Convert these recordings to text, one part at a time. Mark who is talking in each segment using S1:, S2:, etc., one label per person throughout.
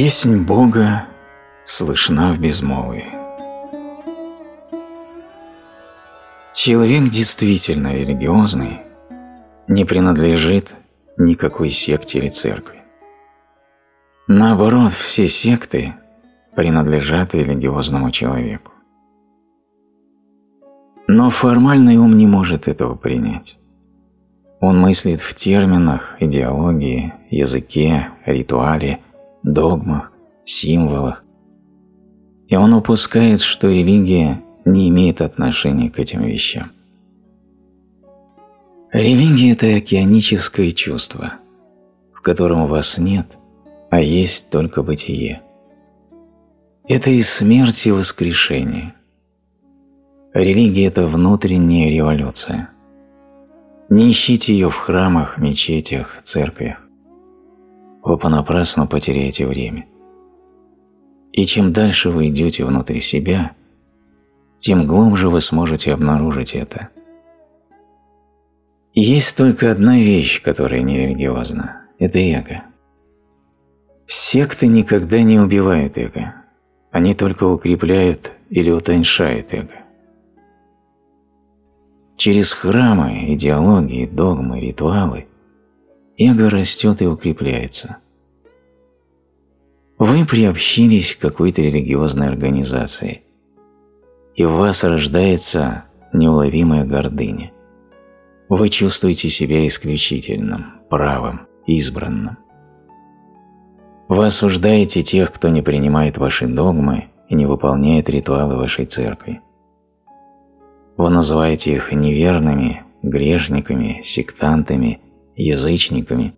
S1: Песнь Бога слышна в безмолвии. Человек действительно религиозный не принадлежит никакой секте или церкви. Наоборот, все секты принадлежат религиозному человеку. Но формальный ум не может этого принять. Он мыслит в терминах, идеологии, языке, ритуале, догмах, символах. И он упускает, что религия не имеет отношения к этим вещам. Религия – это океаническое чувство, в котором вас нет, а есть только бытие. Это и смерть, и воскрешение. Религия – это внутренняя революция. Не ищите ее в храмах, мечетях, церквях. Вы понапрасну потеряете время. И чем дальше вы идете внутрь себя, тем глубже вы сможете обнаружить это. есть только одна вещь, которая не религиозна – это эго. Секты никогда не убивают эго, они только укрепляют или утоньшают эго. Через храмы, идеологии, догмы, ритуалы эго растет и укрепляется. Вы приобщились к какой-то религиозной организации, и в вас рождается неуловимая гордыня. Вы чувствуете себя исключительным, правым, избранным. Вы осуждаете тех, кто не принимает ваши догмы и не выполняет ритуалы вашей церкви. Вы называете их неверными, грешниками, сектантами, язычниками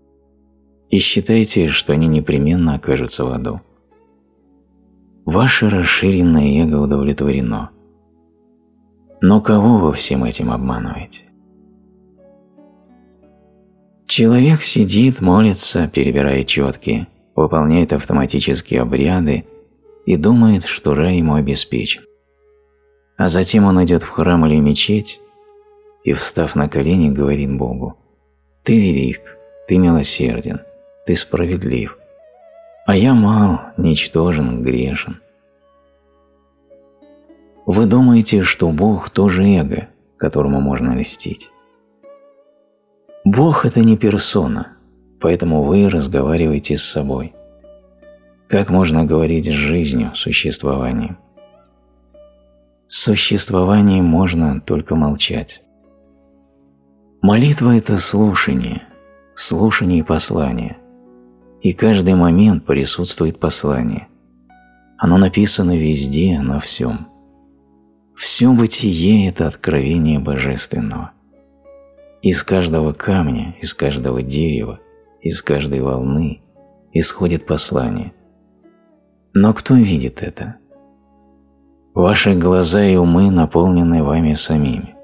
S1: и считаете, что они непременно окажутся в аду. Ваше расширенное эго удовлетворено. Но кого вы всем этим обманываете? Человек сидит, молится, перебирая четки, выполняет автоматические обряды и думает, что рай ему обеспечен. А затем он идет в храм или мечеть и, встав на колени, говорит Богу, «Ты велик, ты милосерден, ты справедлив, а я мал, ничтожен, грешен». Вы думаете, что Бог тоже эго, которому можно льстить. Бог – это не персона, поэтому вы разговариваете с собой. Как можно говорить с жизнью, существованием? С существованием можно только молчать. Молитва – это слушание, слушание и послание. И каждый момент присутствует послание. Оно написано везде, на всем. Все бытие – это откровение Божественного. Из каждого камня, из каждого дерева, из каждой волны исходит послание. Но кто видит это? Ваши глаза и умы наполнены вами самими.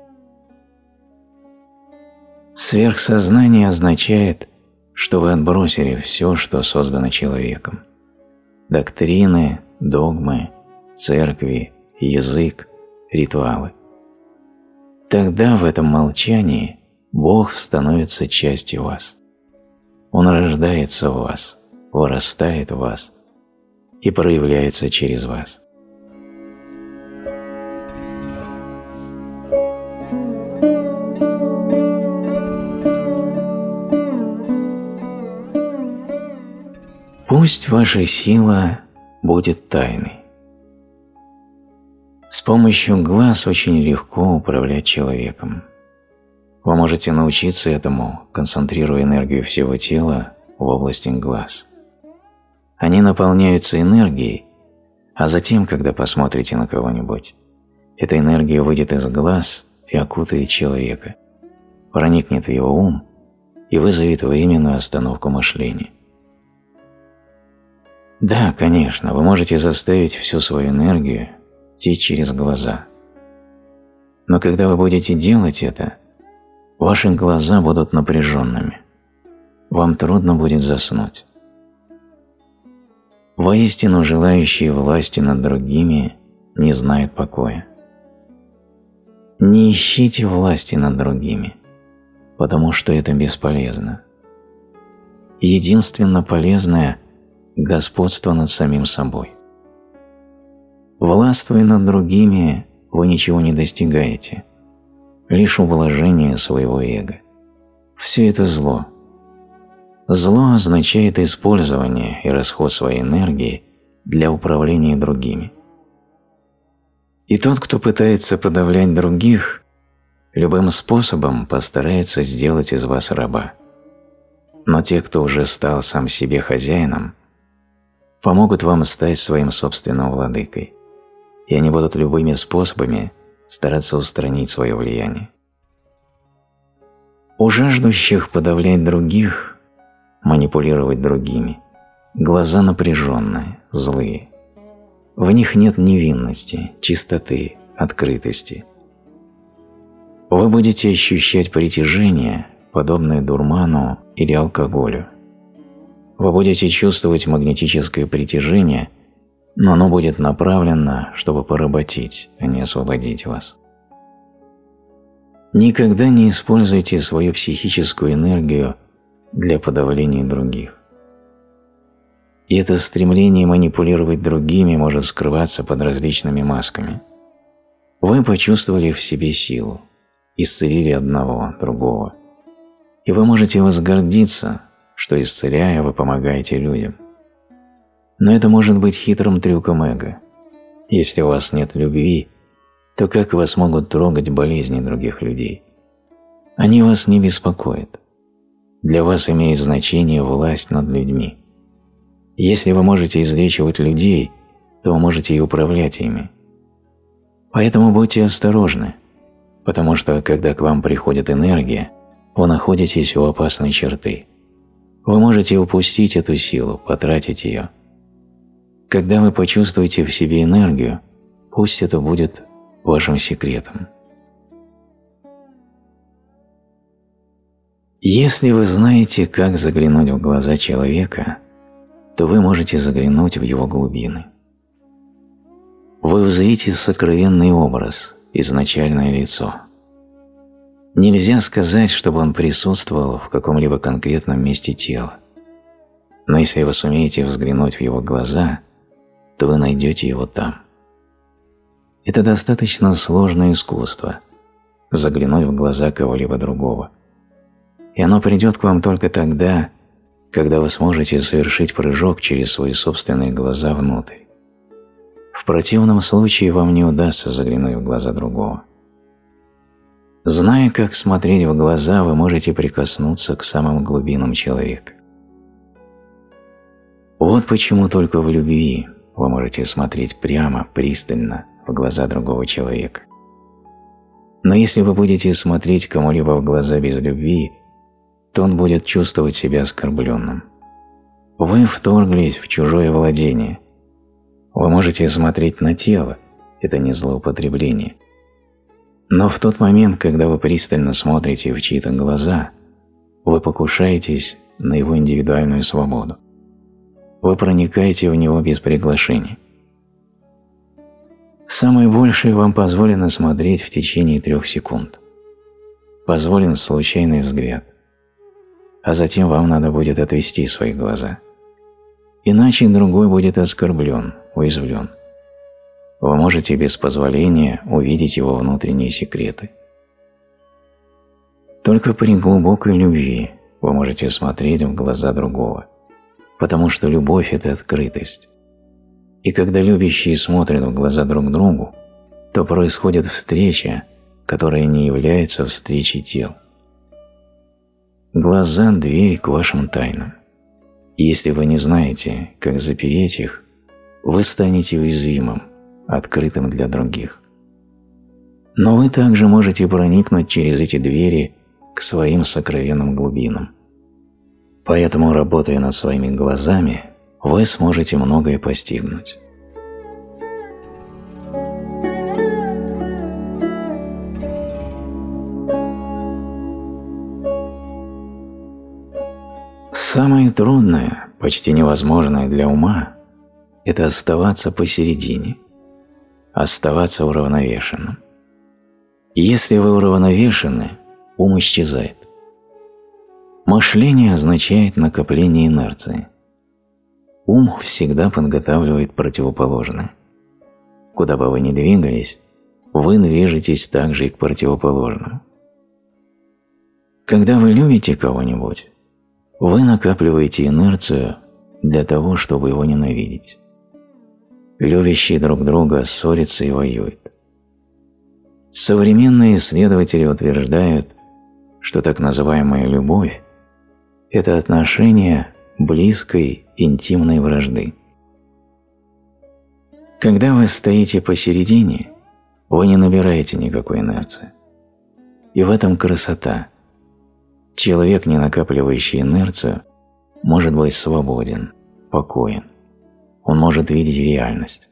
S1: Сверхсознание означает, что вы отбросили все, что создано человеком. Доктрины, догмы, церкви, язык, ритуалы. Тогда в этом молчании Бог становится частью вас. Он рождается в вас, вырастает в вас и проявляется через вас. Пусть ваша сила будет тайной. С помощью глаз очень легко управлять человеком. Вы можете научиться этому, концентрируя энергию всего тела в области глаз. Они наполняются энергией, а затем, когда посмотрите на кого-нибудь, эта энергия выйдет из глаз и окутает человека, проникнет в его ум и вызовет временную остановку мышления. Да, конечно, вы можете заставить всю свою энергию течь через глаза. Но когда вы будете делать это, ваши глаза будут напряженными. Вам трудно будет заснуть. Воистину желающие власти над другими не знают покоя. Не ищите власти над другими, потому что это бесполезно. Единственно полезное господство над самим собой. Властвуя над другими, вы ничего не достигаете, лишь ублажение своего эго. Все это зло. Зло означает использование и расход своей энергии для управления другими. И тот, кто пытается подавлять других, любым способом постарается сделать из вас раба. Но те, кто уже стал сам себе хозяином, помогут вам стать своим собственным владыкой, и они будут любыми способами стараться устранить свое влияние. У жаждущих подавлять других, манипулировать другими, глаза напряженные, злые. В них нет невинности, чистоты, открытости. Вы будете ощущать притяжение, подобное дурману или алкоголю. Вы будете чувствовать магнетическое притяжение, но оно будет направлено, чтобы поработить, а не освободить вас. Никогда не используйте свою психическую энергию для подавления других. И это стремление манипулировать другими может скрываться под различными масками. Вы почувствовали в себе силу, исцелили одного, другого. И вы можете возгордиться, что исцеляя, вы помогаете людям. Но это может быть хитрым трюком эго. Если у вас нет любви, то как вас могут трогать болезни других людей? Они вас не беспокоят. Для вас имеет значение власть над людьми. Если вы можете излечивать людей, то вы можете и управлять ими. Поэтому будьте осторожны, потому что когда к вам приходит энергия, вы находитесь у опасной черты. Вы можете упустить эту силу, потратить ее. Когда вы почувствуете в себе энергию, пусть это будет вашим секретом. Если вы знаете, как заглянуть в глаза человека, то вы можете заглянуть в его глубины. Вы узрите сокровенный образ, изначальное лицо. Нельзя сказать, чтобы он присутствовал в каком-либо конкретном месте тела. Но если вы сумеете взглянуть в его глаза, то вы найдете его там. Это достаточно сложное искусство – заглянуть в глаза кого-либо другого. И оно придет к вам только тогда, когда вы сможете совершить прыжок через свои собственные глаза внутрь. В противном случае вам не удастся заглянуть в глаза другого. Зная, как смотреть в глаза, вы можете прикоснуться к самым глубинам человека. Вот почему только в любви вы можете смотреть прямо, пристально в глаза другого человека. Но если вы будете смотреть кому-либо в глаза без любви, то он будет чувствовать себя оскорбленным. Вы вторглись в чужое владение. Вы можете смотреть на тело, это не злоупотребление. Но в тот момент, когда вы пристально смотрите в чьи-то глаза, вы покушаетесь на его индивидуальную свободу. Вы проникаете в него без приглашения. Самое большее вам позволено смотреть в течение трех секунд. Позволен случайный взгляд. А затем вам надо будет отвести свои глаза. Иначе другой будет оскорблен, уязвлен. Вы можете без позволения увидеть его внутренние секреты. Только при глубокой любви вы можете смотреть в глаза другого, потому что любовь – это открытость. И когда любящие смотрят в глаза друг другу, то происходит встреча, которая не является встречей тел. Глаза – дверь к вашим тайнам. Если вы не знаете, как запереть их, вы станете уязвимым, открытым для других. Но вы также можете проникнуть через эти двери к своим сокровенным глубинам. Поэтому, работая над своими глазами, вы сможете многое постигнуть. Самое трудное, почти невозможное для ума – это оставаться посередине, оставаться уравновешенным. Если вы уравновешены, ум исчезает. Мышление означает накопление инерции – Ум всегда подготавливает противоположное. Куда бы вы ни двигались, вы движетесь также и к противоположному. Когда вы любите кого-нибудь, вы накапливаете инерцию для того, чтобы его ненавидеть. Любящие друг друга ссорятся и воюют. Современные исследователи утверждают, что так называемая любовь – это отношение близкой интимной вражды. Когда вы стоите посередине, вы не набираете никакой инерции. И в этом красота. Человек, не накапливающий инерцию, может быть свободен, покоен. Он может видеть реальность.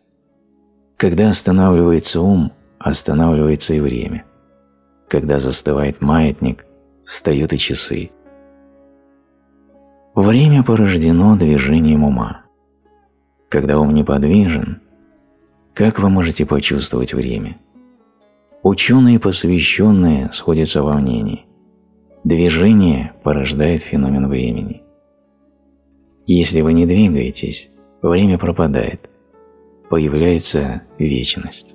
S1: Когда останавливается ум, останавливается и время. Когда застывает маятник, встают и часы. Время порождено движением ума. Когда ум неподвижен, как вы можете почувствовать время? Ученые посвященные сходятся во мнении. Движение порождает феномен времени. Если вы не двигаетесь, время пропадает, появляется вечность.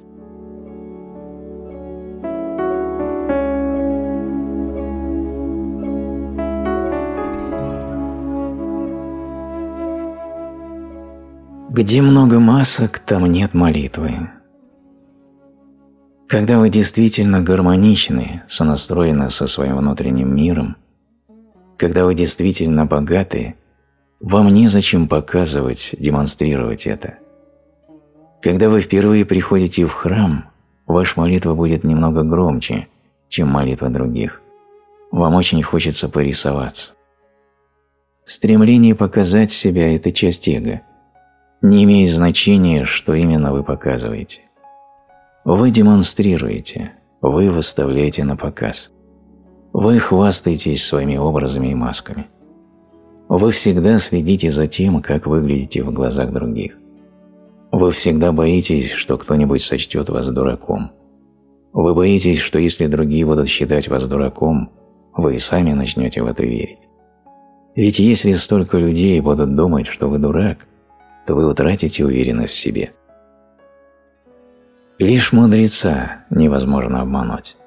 S1: Где много масок, там нет молитвы. Когда вы действительно гармоничны, сонастроены со своим внутренним миром, когда вы действительно богаты, вам незачем показывать, демонстрировать это. Когда вы впервые приходите в храм, ваша молитва будет немного громче, чем молитва других. Вам очень хочется порисоваться. Стремление показать себя – это часть эго. Не имеет значения, что именно вы показываете. Вы демонстрируете, вы выставляете на показ. Вы хвастаетесь своими образами и масками. Вы всегда следите за тем, как выглядите в глазах других. Вы всегда боитесь, что кто-нибудь сочтет вас дураком. Вы боитесь, что если другие будут считать вас дураком, вы и сами начнете в это верить. Ведь если столько людей будут думать, что вы дурак, то вы утратите уверенность в себе. Лишь мудреца невозможно обмануть.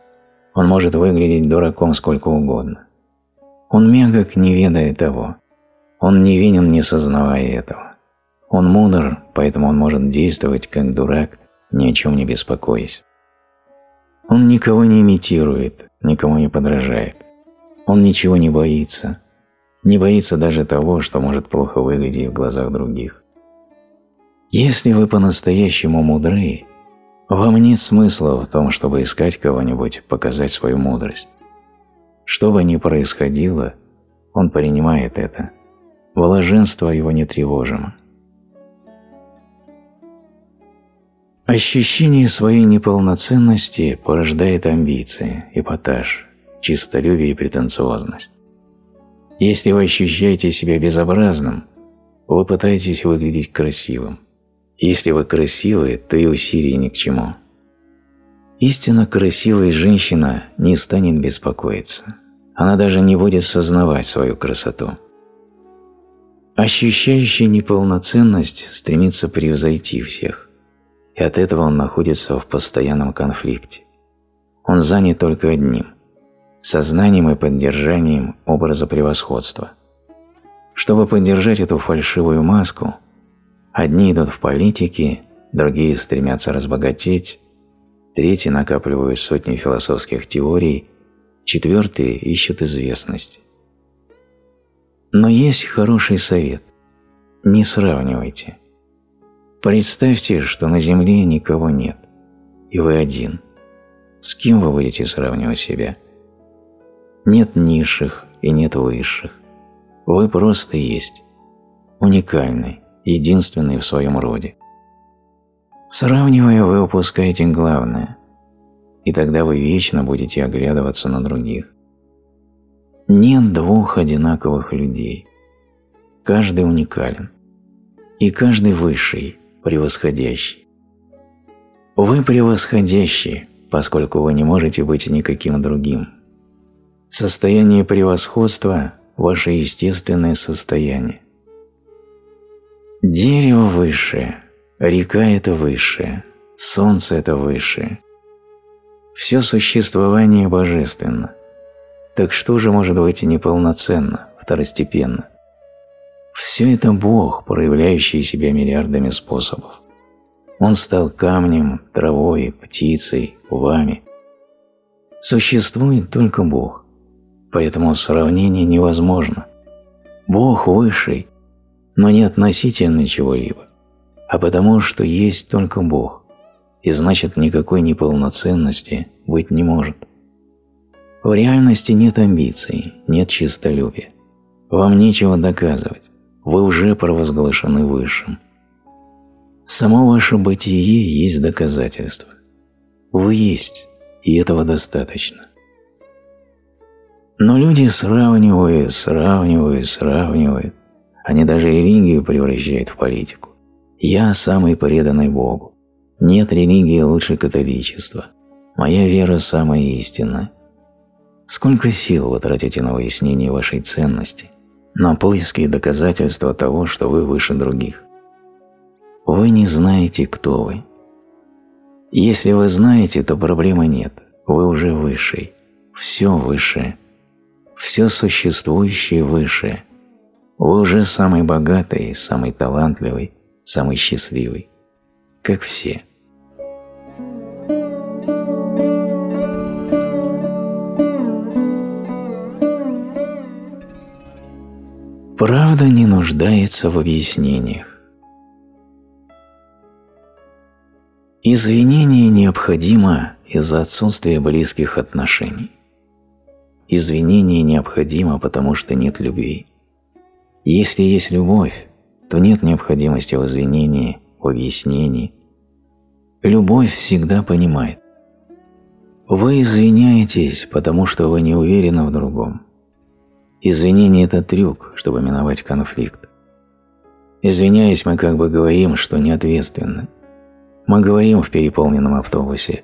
S1: Он может выглядеть дураком сколько угодно. Он мягок, не ведая того. Он невинен, не сознавая этого. Он мудр, поэтому он может действовать как дурак, ни о чем не беспокоясь. Он никого не имитирует, никому не подражает. Он ничего не боится. Не боится даже того, что может плохо выглядеть в глазах других. Если вы по-настоящему мудры, вам нет смысла в том, чтобы искать кого-нибудь, показать свою мудрость. Что бы ни происходило, он принимает это. Блаженство его нетревожимо. Ощущение своей неполноценности порождает амбиции, эпатаж, чистолюбие и претенциозность. Если вы ощущаете себя безобразным, вы пытаетесь выглядеть красивым. Если вы красивы, то и усилий ни к чему. Истинно красивая женщина не станет беспокоиться. Она даже не будет сознавать свою красоту. Ощущающий неполноценность стремится превзойти всех, и от этого он находится в постоянном конфликте. Он занят только одним – сознанием и поддержанием образа превосходства. Чтобы поддержать эту фальшивую маску – Одни идут в политике, другие стремятся разбогатеть, третьи накапливают сотни философских теорий, четвертые ищут известности. Но есть хороший совет – не сравнивайте. Представьте, что на Земле никого нет, и вы один. С кем вы будете сравнивать себя? Нет низших и нет высших. Вы просто есть, уникальный, единственный в своем роде. Сравнивая, вы упускаете главное, и тогда вы вечно будете оглядываться на других. Нет двух одинаковых людей. Каждый уникален, и каждый высший, превосходящий. Вы превосходящий, поскольку вы не можете быть никаким другим. Состояние превосходства – ваше естественное состояние. Дерево высшее, река – это высшее, солнце – это высшее. Все существование божественно. Так что же может быть неполноценно, второстепенно? Все это Бог, проявляющий себя миллиардами способов. Он стал камнем, травой, птицей, вами. Существует только Бог, поэтому сравнение невозможно. Бог высший, но не относительно чего-либо, а потому что есть только Бог, и значит никакой неполноценности быть не может. В реальности нет амбиций, нет чистолюбия. Вам нечего доказывать, вы уже провозглашены Высшим. Само ваше бытие есть доказательство. Вы есть, и этого достаточно. Но люди сравнивают, сравнивают, сравнивают. Они даже религию превращают в политику. Я самый преданный Богу. Нет религии лучше католичества. Моя вера самая истинная. Сколько сил вы тратите на выяснение вашей ценности, на поиски и доказательства того, что вы выше других? Вы не знаете, кто вы. Если вы знаете, то проблемы нет. Вы уже высший. Все высшее. Все существующее высшее. Вы уже самый богатый, самый талантливый, самый счастливый. Как все. Правда не нуждается в объяснениях. Извинение необходимо из-за отсутствия близких отношений. Извинение необходимо, потому что нет любви. Если есть любовь, то нет необходимости в извинении, в объяснении. Любовь всегда понимает. Вы извиняетесь, потому что вы не уверены в другом. Извинение – это трюк, чтобы миновать конфликт. Извиняясь, мы как бы говорим, что не ответственны. Мы говорим в переполненном автобусе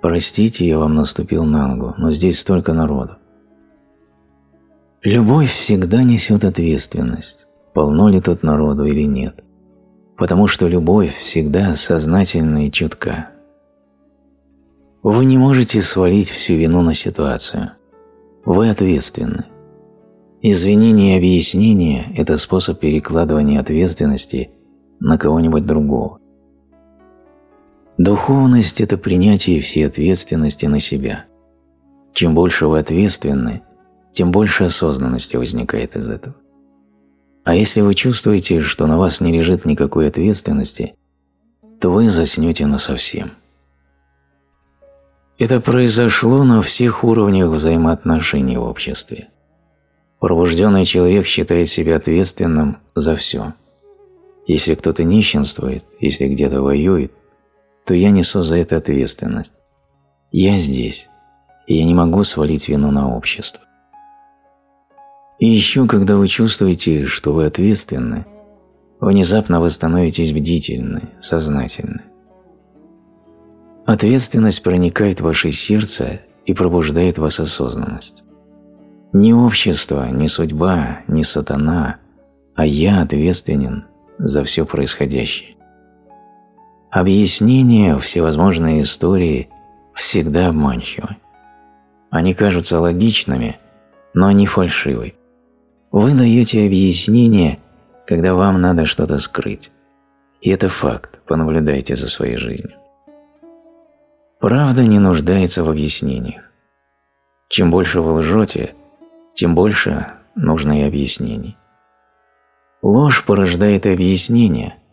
S1: «Простите, я вам наступил на ногу, но здесь столько народу». Любовь всегда несет ответственность, полно ли тут народу или нет, потому что любовь всегда сознательна и чутка. Вы не можете свалить всю вину на ситуацию. Вы ответственны. Извинение и объяснение – это способ перекладывания ответственности на кого-нибудь другого. Духовность – это принятие всей ответственности на себя. Чем больше вы ответственны, тем больше осознанности возникает из этого. А если вы чувствуете, что на вас не лежит никакой ответственности, то вы заснете насовсем. Это произошло на всех уровнях взаимоотношений в обществе. Пробужденный человек считает себя ответственным за все. Если кто-то нищенствует, если где-то воюет, то я несу за это ответственность. Я здесь, и я не могу свалить вину на общество. И еще, когда вы чувствуете, что вы ответственны, внезапно вы становитесь бдительны, сознательны. Ответственность проникает в ваше сердце и пробуждает вас осознанность. Не общество, не судьба, не сатана, а я ответственен за все происходящее. Объяснения, всевозможные истории всегда обманчивы. Они кажутся логичными, но они фальшивы. Вы даете объяснение, когда вам надо что-то скрыть. И это факт, понаблюдайте за своей жизнью. Правда не нуждается в объяснениях. Чем больше вы лжете, тем больше нужно и объяснений. Ложь порождает объяснение –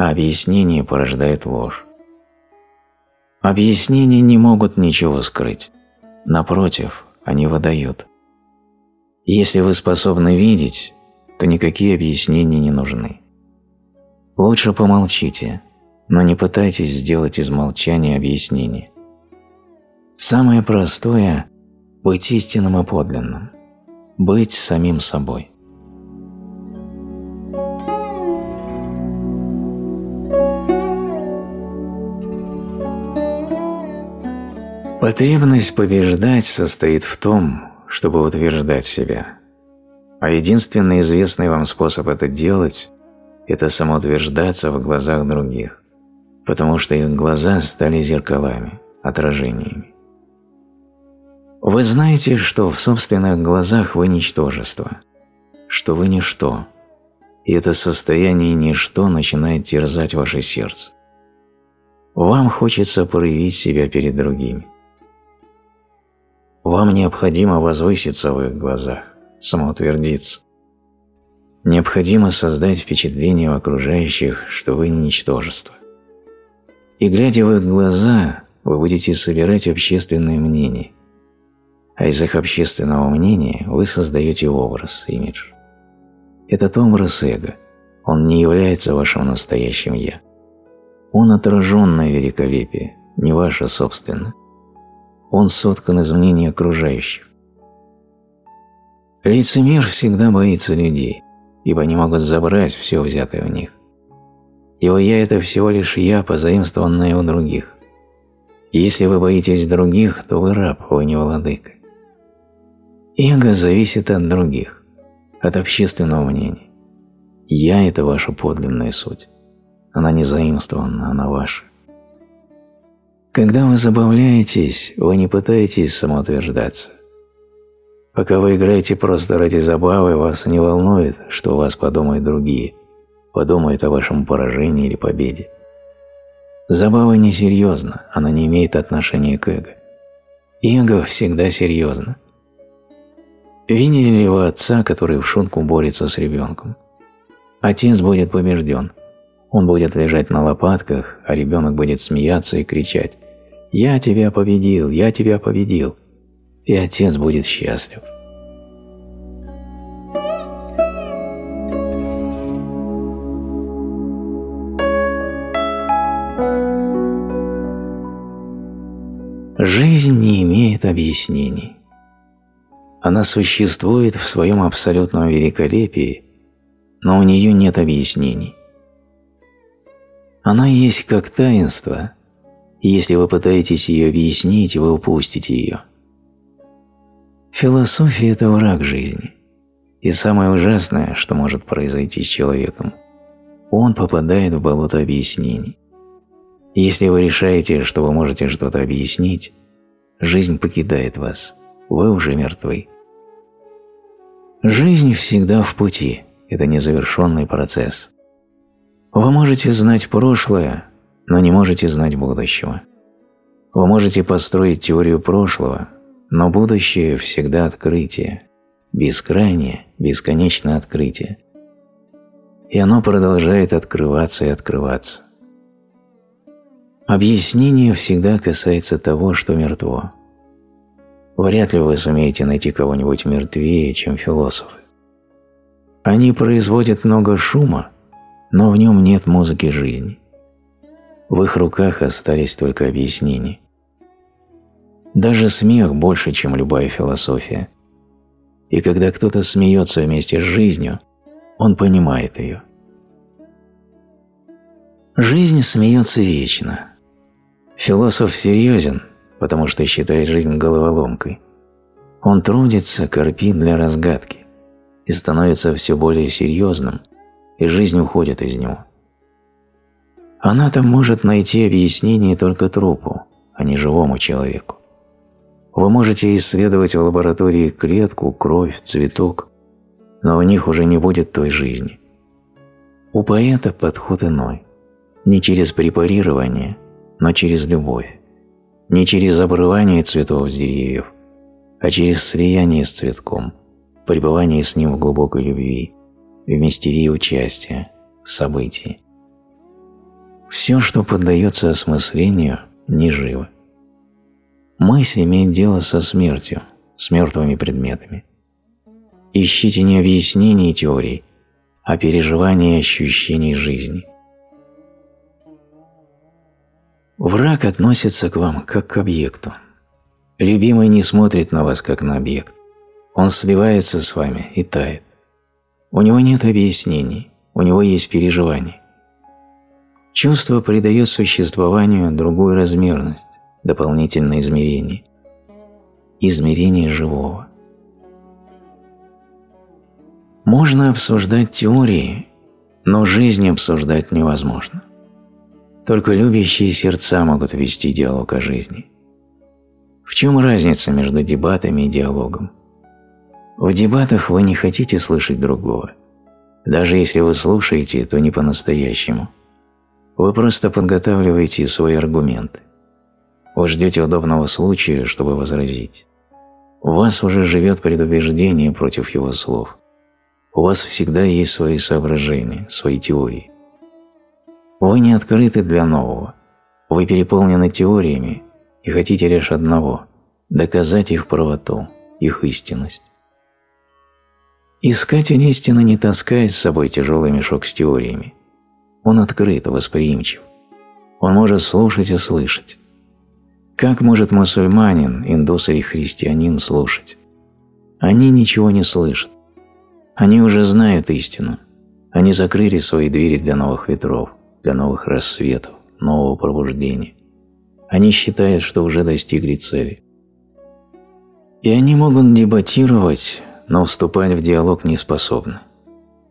S1: а объяснение порождает ложь. Объяснения не могут ничего скрыть. Напротив, они выдают. Если вы способны видеть, то никакие объяснения не нужны. Лучше помолчите, но не пытайтесь сделать из молчания объяснение. Самое простое – быть истинным и подлинным, быть самим собой. Потребность побеждать состоит в том, чтобы утверждать себя. А единственный известный вам способ это делать – это самоутверждаться в глазах других, потому что их глаза стали зеркалами, отражениями. Вы знаете, что в собственных глазах вы ничтожество, что вы ничто, и это состояние ничто начинает терзать ваше сердце. Вам хочется проявить себя перед другими. Вам необходимо возвыситься в их глазах, самоутвердиться. Необходимо создать впечатление у окружающих, что вы ничтожество. И глядя в их глаза, вы будете собирать общественное мнение, а из их общественного мнения вы создаете образ, имидж. Этот образ эго, он не является вашим настоящим «я». Он отраженное великолепие, не ваше собственное. Он соткан из мнений окружающих. Лицемер всегда боится людей, ибо они могут забрать все взятое у них. Его «я» – это всего лишь «я», позаимствованное у других. Если вы боитесь других, то вы раб, вы не владыка. Эго зависит от других, от общественного мнения. «Я» – это ваша подлинная суть. Она не заимствована, она ваша. Когда вы забавляетесь, вы не пытаетесь самоутверждаться. Пока вы играете просто ради забавы, вас не волнует, что вас подумают другие, подумают о вашем поражении или победе. Забава несерьезна, она не имеет отношения к эго. Эго всегда серьезно. Видели ли вы отца, который в шутку борется с ребенком? Отец будет побежден. Он будет лежать на лопатках, а ребенок будет смеяться и кричать «Я тебя победил! Я тебя победил!» И отец будет счастлив. Жизнь не имеет объяснений. Она существует в своем абсолютном великолепии, но у нее нет объяснений. Она есть как таинство, и если вы пытаетесь ее объяснить, вы упустите ее. Философия – это враг жизни. И самое ужасное, что может произойти с человеком, он попадает в болото объяснений. Если вы решаете, что вы можете что-то объяснить, жизнь покидает вас, вы уже мертвы. Жизнь всегда в пути, это незавершенный процесс. Вы можете знать прошлое, но не можете знать будущего. Вы можете построить теорию прошлого, но будущее всегда открытие, бескрайнее, бесконечное открытие. И оно продолжает открываться и открываться. Объяснение всегда касается того, что мертво. Вряд ли вы сумеете найти кого-нибудь мертвее, чем философы. Они производят много шума, но в нем нет музыки жизни. В их руках остались только объяснения. Даже смех больше, чем любая философия. И когда кто-то смеется вместе с жизнью, он понимает ее. Жизнь смеется вечно. Философ серьезен, потому что считает жизнь головоломкой. Он трудится, корпит для разгадки и становится все более серьезным, и жизнь уходит из него. Она там может найти объяснение только трупу, а не живому человеку. Вы можете исследовать в лаборатории клетку, кровь, цветок, но в них уже не будет той жизни. У поэта подход иной. Не через препарирование, но через любовь. Не через обрывание цветов с деревьев, а через слияние с цветком, пребывание с ним в глубокой любви, в мистерии участия, в событии. Все, что поддается осмыслению, не живо. Мысль имеет дело со смертью, с мертвыми предметами. Ищите не объяснений теорий, а переживания ощущений жизни. Враг относится к вам как к объекту. Любимый не смотрит на вас как на объект. Он сливается с вами и тает. У него нет объяснений, у него есть переживания. Чувство придает существованию другую размерность, дополнительное измерение. Измерение живого. Можно обсуждать теории, Но жизнь обсуждать невозможно. Только любящие сердца могут вести диалог о жизни. В чем разница между дебатами и диалогом? В дебатах вы не хотите слышать другого. Даже если вы слушаете, то не по-настоящему. Вы просто подготавливаете свои аргументы. Вы ждете удобного случая, чтобы возразить. У вас уже живет предубеждение против его слов. У вас всегда есть свои соображения, свои теории. Вы не открыты для нового. Вы переполнены теориями и хотите лишь одного – доказать их правоту, их истинность. Искатель истины не таскает с собой тяжелый мешок с теориями. Он открыт, восприимчив. Он может слушать и слышать. Как может мусульманин, индус или христианин слушать? Они ничего не слышат. Они уже знают истину. Они закрыли свои двери для новых ветров, для новых рассветов, нового пробуждения. Они считают, что уже достигли цели. И они могут дебатировать, но вступать в диалог не способны.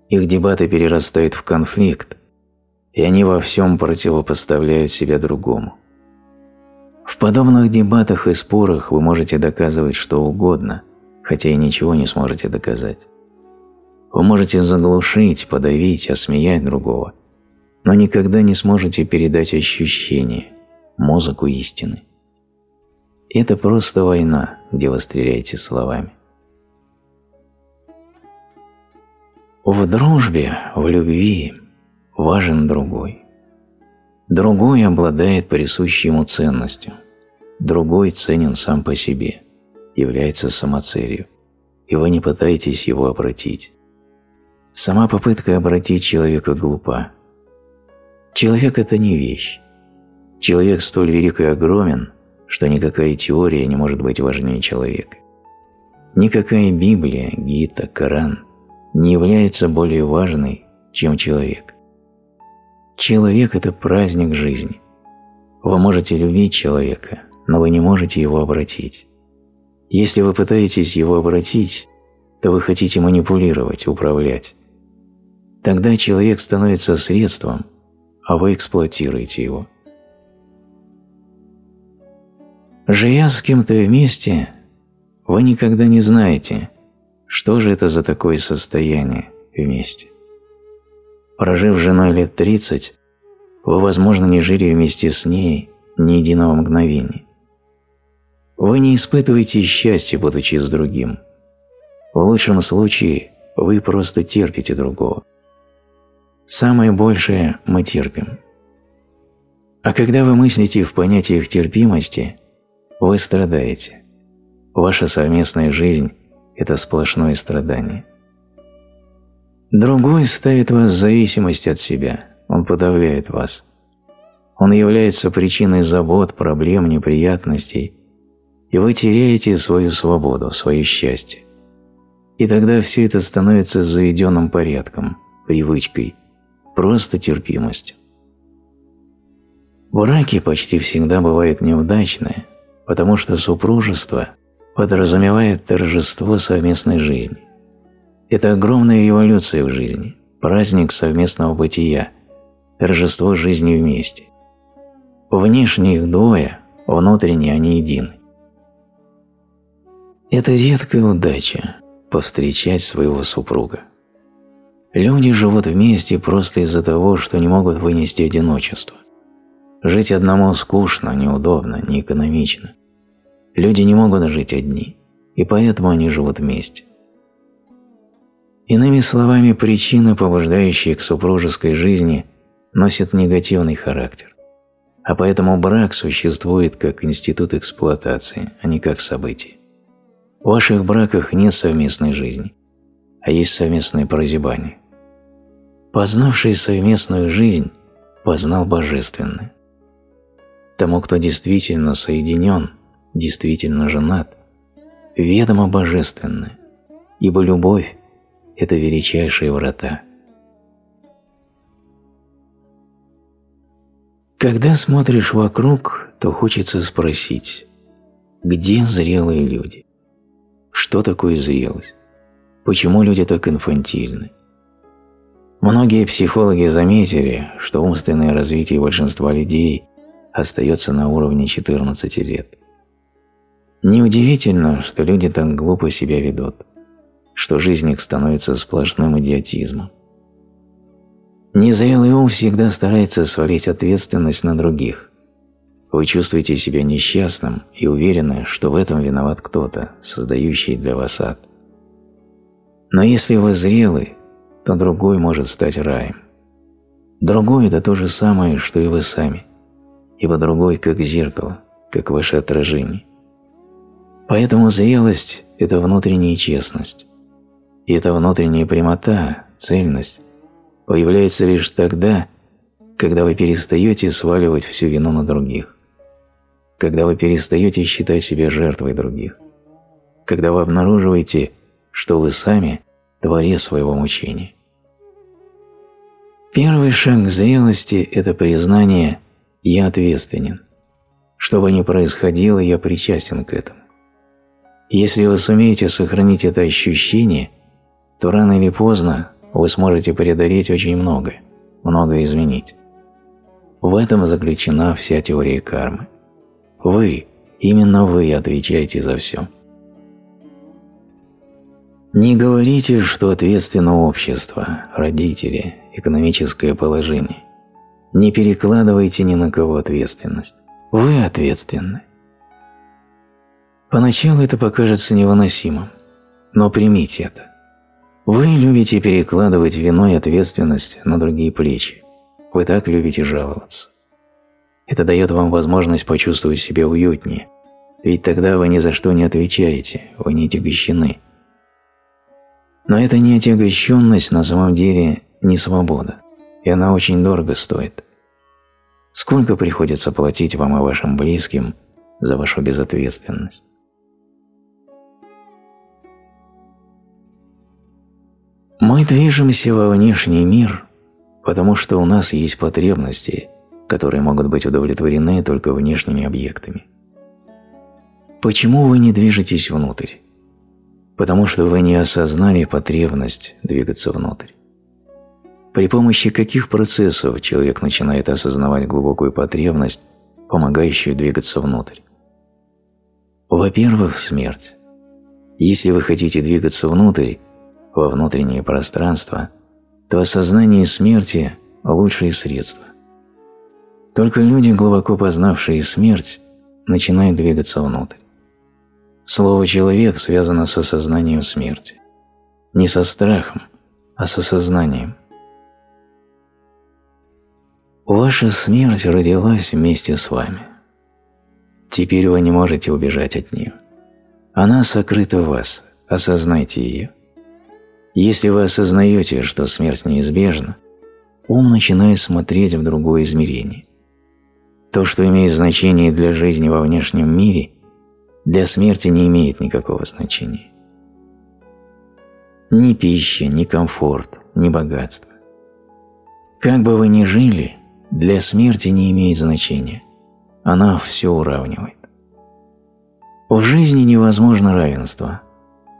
S1: Их дебаты перерастают в конфликт, и они во всем противопоставляют себя другому. В подобных дебатах и спорах вы можете доказывать что угодно, хотя и ничего не сможете доказать. Вы можете заглушить, подавить, осмеять другого, но никогда не сможете передать ощущение, музыку истины. Это просто война, где вы стреляете словами. В дружбе, в любви важен другой. Другой обладает присущей ему ценностью. Другой ценен сам по себе, является самоцелью, и вы не пытаетесь его обратить. Сама попытка обратить человека глупа. Человек – это не вещь. Человек столь велик и огромен, что никакая теория не может быть важнее человека. Никакая Библия, Гита, Коран – не является более важной, чем человек. Человек – это праздник жизни. Вы можете любить человека, но вы не можете его обратить. Если вы пытаетесь его обратить, то вы хотите манипулировать, управлять. Тогда человек становится средством, а вы эксплуатируете его. Живя с кем-то вместе, вы никогда не знаете, что же это за такое состояние вместе? Прожив с женой лет 30, вы, возможно, не жили вместе с ней ни единого мгновения. Вы не испытываете счастья, будучи с другим. В лучшем случае вы просто терпите другого. Самое большее мы терпим. А когда вы мыслите в понятиях терпимости, вы страдаете. Ваша совместная жизнь это сплошное страдание. Другой ставит вас в зависимость от себя, он подавляет вас. Он является причиной забот, проблем, неприятностей, и вы теряете свою свободу, свое счастье. И тогда все это становится заведенным порядком, привычкой, просто терпимостью. Браки почти всегда бывают неудачные, потому что супружество подразумевает торжество совместной жизни. Это огромная революция в жизни, праздник совместного бытия, торжество жизни вместе. Внешне их двое, внутренне они едины. Это редкая удача – повстречать своего супруга. Люди живут вместе просто из-за того, что не могут вынести одиночество. Жить одному скучно, неудобно, неэкономично. Люди не могут жить одни, и поэтому они живут вместе. Иными словами, причины, побуждающие к супружеской жизни, носят негативный характер, а поэтому брак существует как институт эксплуатации, а не как событие. В ваших браках нет совместной жизни, а есть совместное прозябание. Познавший совместную жизнь познал божественное. Тому, кто действительно соединен – действительно женат, ведомо божественное, ибо любовь – это величайшие врата. Когда смотришь вокруг, то хочется спросить, где зрелые люди? Что такое зрелость? Почему люди так инфантильны? Многие психологи заметили, что умственное развитие большинства людей остается на уровне 14 лет. Неудивительно, что люди так глупо себя ведут, что жизнь их становится сплошным идиотизмом. Незрелый ум всегда старается свалить ответственность на других. Вы чувствуете себя несчастным и уверены, что в этом виноват кто-то, создающий для вас ад. Но если вы зрелый, то другой может стать раем. Другой – это то же самое, что и вы сами, ибо другой как зеркало, как ваше отражение. Поэтому зрелость – это внутренняя честность. И эта внутренняя прямота, цельность появляется лишь тогда, когда вы перестаете сваливать всю вину на других, когда вы перестаете считать себя жертвой других, когда вы обнаруживаете, что вы сами – творец своего мучения. Первый шаг к зрелости – это признание «я ответственен». Что бы ни происходило, я причастен к этому. Если вы сумеете сохранить это ощущение, то рано или поздно вы сможете преодолеть очень многое, многое изменить. В этом заключена вся теория кармы. Вы, именно вы отвечаете за все. Не говорите, что ответственно общество, родители, экономическое положение. Не перекладывайте ни на кого ответственность. Вы ответственны. Поначалу это покажется невыносимым, но примите это. Вы любите перекладывать вину и ответственность на другие плечи. Вы так любите жаловаться. Это дает вам возможность почувствовать себя уютнее, ведь тогда вы ни за что не отвечаете, вы не отягощены. Но эта неотягощенность на самом деле не свобода, и она очень дорого стоит. Сколько приходится платить вам и вашим близким за вашу безответственность? Мы движемся во внешний мир, потому что у нас есть потребности, которые могут быть удовлетворены только внешними объектами. Почему вы не движетесь внутрь? Потому что вы не осознали потребность двигаться внутрь. При помощи каких процессов человек начинает осознавать глубокую потребность, помогающую двигаться внутрь? Во-первых, смерть. Если вы хотите двигаться внутрь, во внутреннее пространство, то осознание смерти – лучшие средства. Только люди, глубоко познавшие смерть, начинают двигаться внутрь. Слово «человек» связано с осознанием смерти. Не со страхом, а с осознанием. Ваша смерть родилась вместе с вами. Теперь вы не можете убежать от нее. Она сокрыта в вас, осознайте ее. Если вы осознаете, что смерть неизбежна, ум начинает смотреть в другое измерение. То, что имеет значение для жизни во внешнем мире, для смерти не имеет никакого значения. Ни пища, ни комфорт, ни богатство. Как бы вы ни жили, для смерти не имеет значения. Она все уравнивает. В жизни невозможно равенство.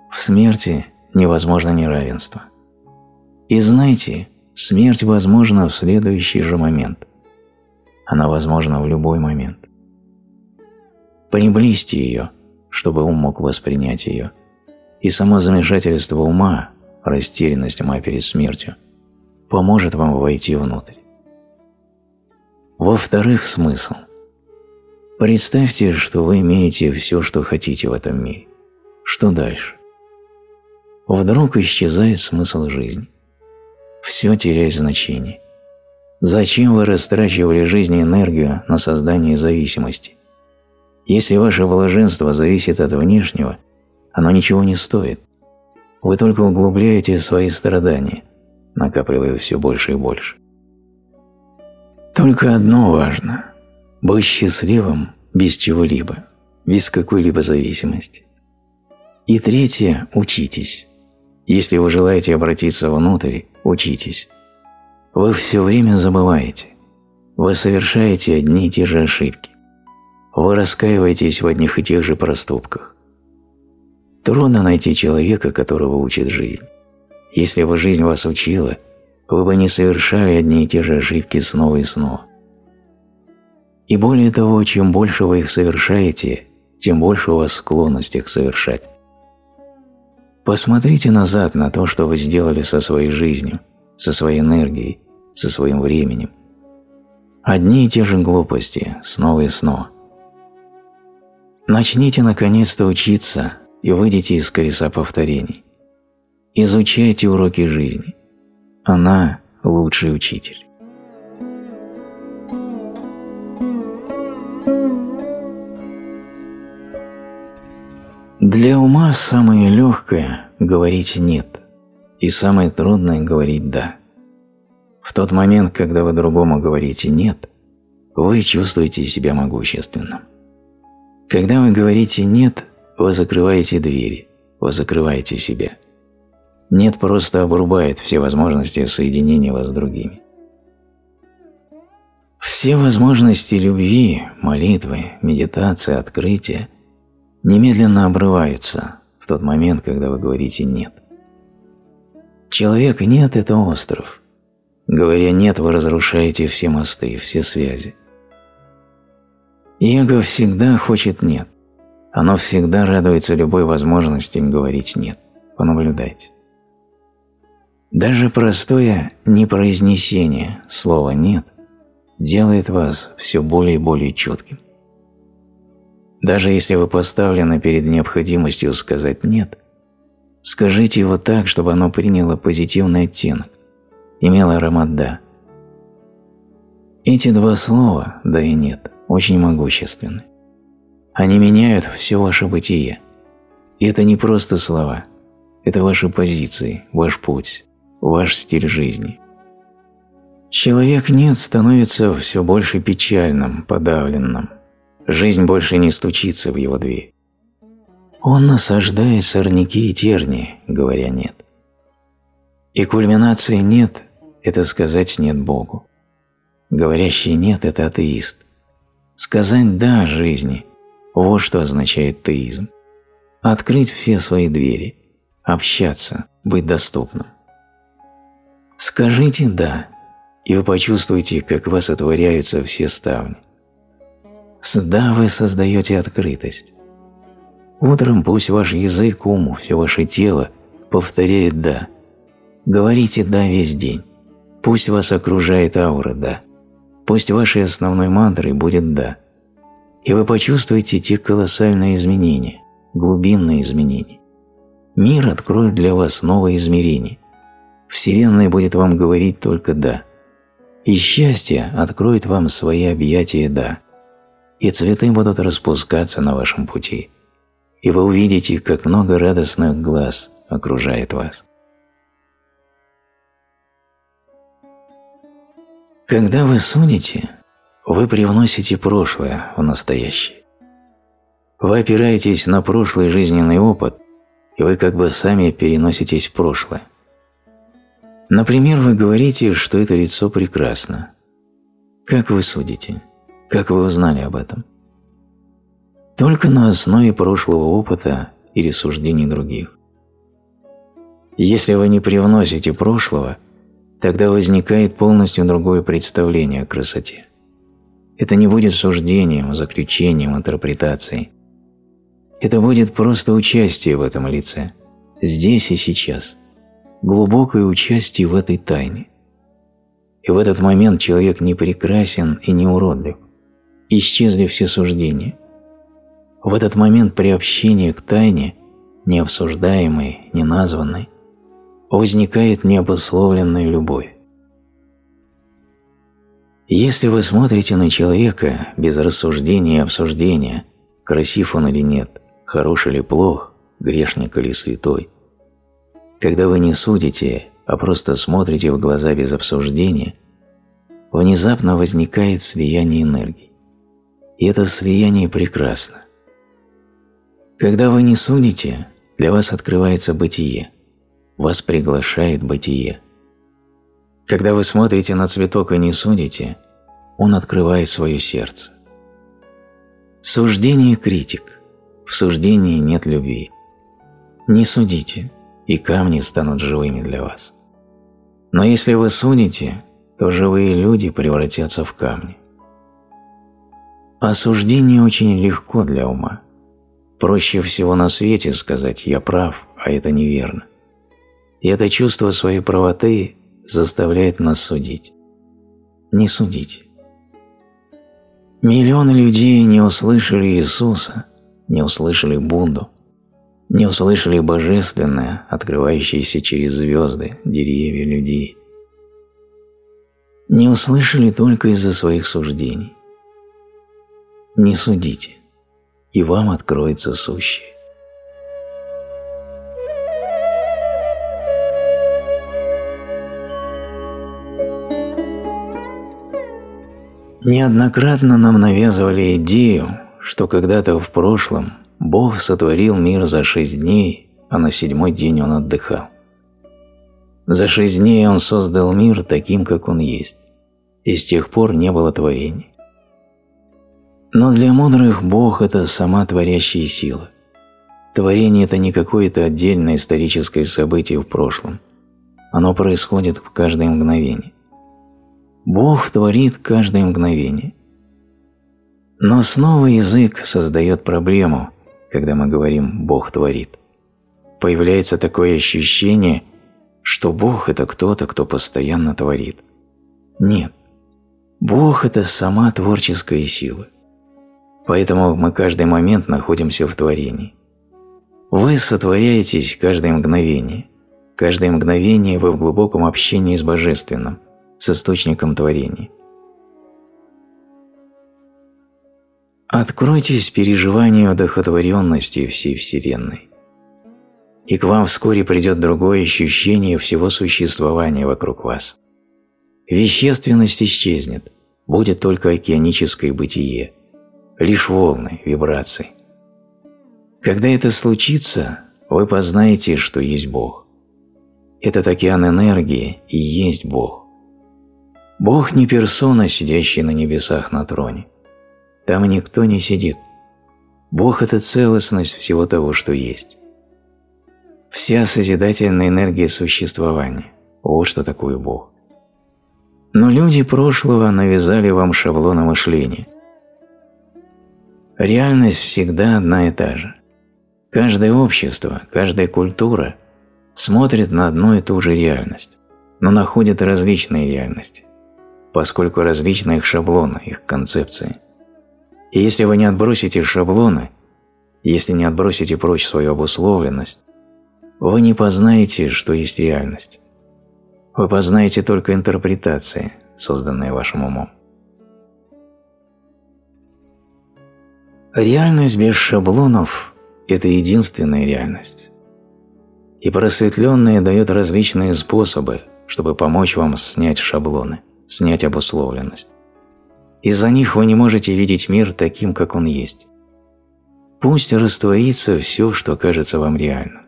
S1: В смерти – невозможно неравенство. И знайте, смерть возможна в следующий же момент. Она возможна в любой момент. Приблизьте ее, чтобы ум мог воспринять ее. И само замешательство ума, растерянность ума перед смертью, поможет вам войти внутрь. Во-вторых, смысл. Представьте, что вы имеете все, что хотите в этом мире. Что дальше? вдруг исчезает смысл жизни. Все теряет значение. Зачем вы растрачивали жизнь и энергию на создание зависимости? Если ваше блаженство зависит от внешнего, оно ничего не стоит. Вы только углубляете свои страдания, накапливая все больше и больше. Только одно важно – быть счастливым без чего-либо, без какой-либо зависимости. И третье – учитесь. Если вы желаете обратиться внутрь, учитесь. Вы все время забываете. Вы совершаете одни и те же ошибки. Вы раскаиваетесь в одних и тех же проступках. Трудно найти человека, которого учит жизнь. Если бы жизнь вас учила, вы бы не совершали одни и те же ошибки снова и снова. И более того, чем больше вы их совершаете, тем больше у вас склонность их совершать. Посмотрите назад на то, что вы сделали со своей жизнью, со своей энергией, со своим временем. Одни и те же глупости, снова и снова. Начните наконец-то учиться и выйдите из колеса повторений. Изучайте уроки жизни. Она – лучший учитель. Для ума самое легкое – говорить «нет», и самое трудное – говорить «да». В тот момент, когда вы другому говорите «нет», вы чувствуете себя могущественным. Когда вы говорите «нет», вы закрываете двери, вы закрываете себя. «Нет» просто обрубает все возможности соединения вас с другими. Все возможности любви, молитвы, медитации, открытия – немедленно обрываются в тот момент, когда вы говорите «нет». Человек «нет» – это остров. Говоря «нет», вы разрушаете все мосты, все связи. Эго всегда хочет «нет». Оно всегда радуется любой возможности говорить «нет». Понаблюдайте. Даже простое непроизнесение слова «нет» делает вас все более и более чутким. Даже если вы поставлены перед необходимостью сказать «нет», скажите его так, чтобы оно приняло позитивный оттенок, имело аромат «да». Эти два слова «да» и «нет» очень могущественны. Они меняют все ваше бытие. И это не просто слова, это ваши позиции, ваш путь, ваш стиль жизни. Человек «нет» становится все больше печальным, подавленным, Жизнь больше не стучится в его дверь. Он насаждает сорняки и терни, говоря «нет». И кульминации «нет» – это сказать «нет» Богу. Говорящий «нет» – это атеист. Сказать «да» жизни – вот что означает теизм. Открыть все свои двери, общаться, быть доступным. Скажите «да», и вы почувствуете, как вас отворяются все ставни. С «да» вы создаете открытость. Утром пусть ваш язык, ум, все ваше тело повторяет «да». Говорите «да» весь день. Пусть вас окружает аура «да». Пусть вашей основной мантрой будет «да». И вы почувствуете те колоссальные изменения, глубинные изменения. Мир откроет для вас новые измерения. Вселенная будет вам говорить только «да». И счастье откроет вам свои объятия «да» и цветы будут распускаться на вашем пути, и вы увидите, как много радостных глаз окружает вас. Когда вы судите, вы привносите прошлое в настоящее. Вы опираетесь на прошлый жизненный опыт, и вы как бы сами переноситесь в прошлое. Например, вы говорите, что это лицо прекрасно. Как вы судите? Как вы узнали об этом? Только на основе прошлого опыта или суждений других. Если вы не привносите прошлого, тогда возникает полностью другое представление о красоте. Это не будет суждением, заключением, интерпретацией. Это будет просто участие в этом лице, здесь и сейчас, глубокое участие в этой тайне. И в этот момент человек не прекрасен и не уродлив исчезли все суждения. В этот момент приобщения к тайне, необсуждаемой, неназванной, возникает необусловленная любовь. Если вы смотрите на человека без рассуждения и обсуждения, красив он или нет, хорош или плох, грешник или святой, когда вы не судите, а просто смотрите в глаза без обсуждения, внезапно возникает слияние энергии. И это слияние прекрасно. Когда вы не судите, для вас открывается бытие, вас приглашает бытие. Когда вы смотрите на цветок и не судите, он открывает свое сердце. Суждение – критик. В суждении нет любви. Не судите, и камни станут живыми для вас. Но если вы судите, то живые люди превратятся в камни. Осуждение очень легко для ума. Проще всего на свете сказать «я прав», а это неверно. И это чувство своей правоты заставляет нас судить. Не судите. Миллионы людей не услышали Иисуса, не услышали Будду, не услышали Божественное, открывающееся через звезды, деревья, людей. Не услышали только из-за своих суждений. Не судите, и вам откроется сущее. Неоднократно нам навязывали идею, что когда-то в прошлом Бог сотворил мир за шесть дней, а на седьмой день Он отдыхал. За шесть дней Он создал мир таким, как он есть, и с тех пор не было творений. Но для мудрых Бог – это сама творящая сила. Творение – это не какое-то отдельное историческое событие в прошлом. Оно происходит в каждое мгновение. Бог творит каждое мгновение. Но снова язык создает проблему, когда мы говорим «Бог творит». Появляется такое ощущение, что Бог – это кто-то, кто постоянно творит. Нет. Бог – это сама творческая сила. Поэтому мы каждый момент находимся в творении. Вы сотворяетесь каждое мгновение. Каждое мгновение вы в глубоком общении с Божественным – с источником творения. Откройтесь переживанию одохотворенности всей Вселенной, и к вам вскоре придет другое ощущение всего существования вокруг вас. Вещественность исчезнет, будет только океаническое бытие, лишь волны, вибрации. Когда это случится, вы познаете, что есть Бог. Этот океан энергии и есть Бог. Бог не персона, сидящая на небесах на троне. Там никто не сидит. Бог – это целостность всего того, что есть. Вся созидательная энергия существования – вот что такое Бог. Но люди прошлого навязали вам шаблоны мышления. Реальность всегда одна и та же. Каждое общество, каждая культура смотрит на одну и ту же реальность, но находит различные реальности поскольку различны их шаблоны, их концепции. И если вы не отбросите шаблоны, если не отбросите прочь свою обусловленность, вы не познаете, что есть реальность. Вы познаете только интерпретации, созданные вашим умом. Реальность без шаблонов – это единственная реальность. И просветленные дают различные способы, чтобы помочь вам снять шаблоны снять обусловленность. Из-за них вы не можете видеть мир таким, как он есть. Пусть растворится все, что кажется вам реальным.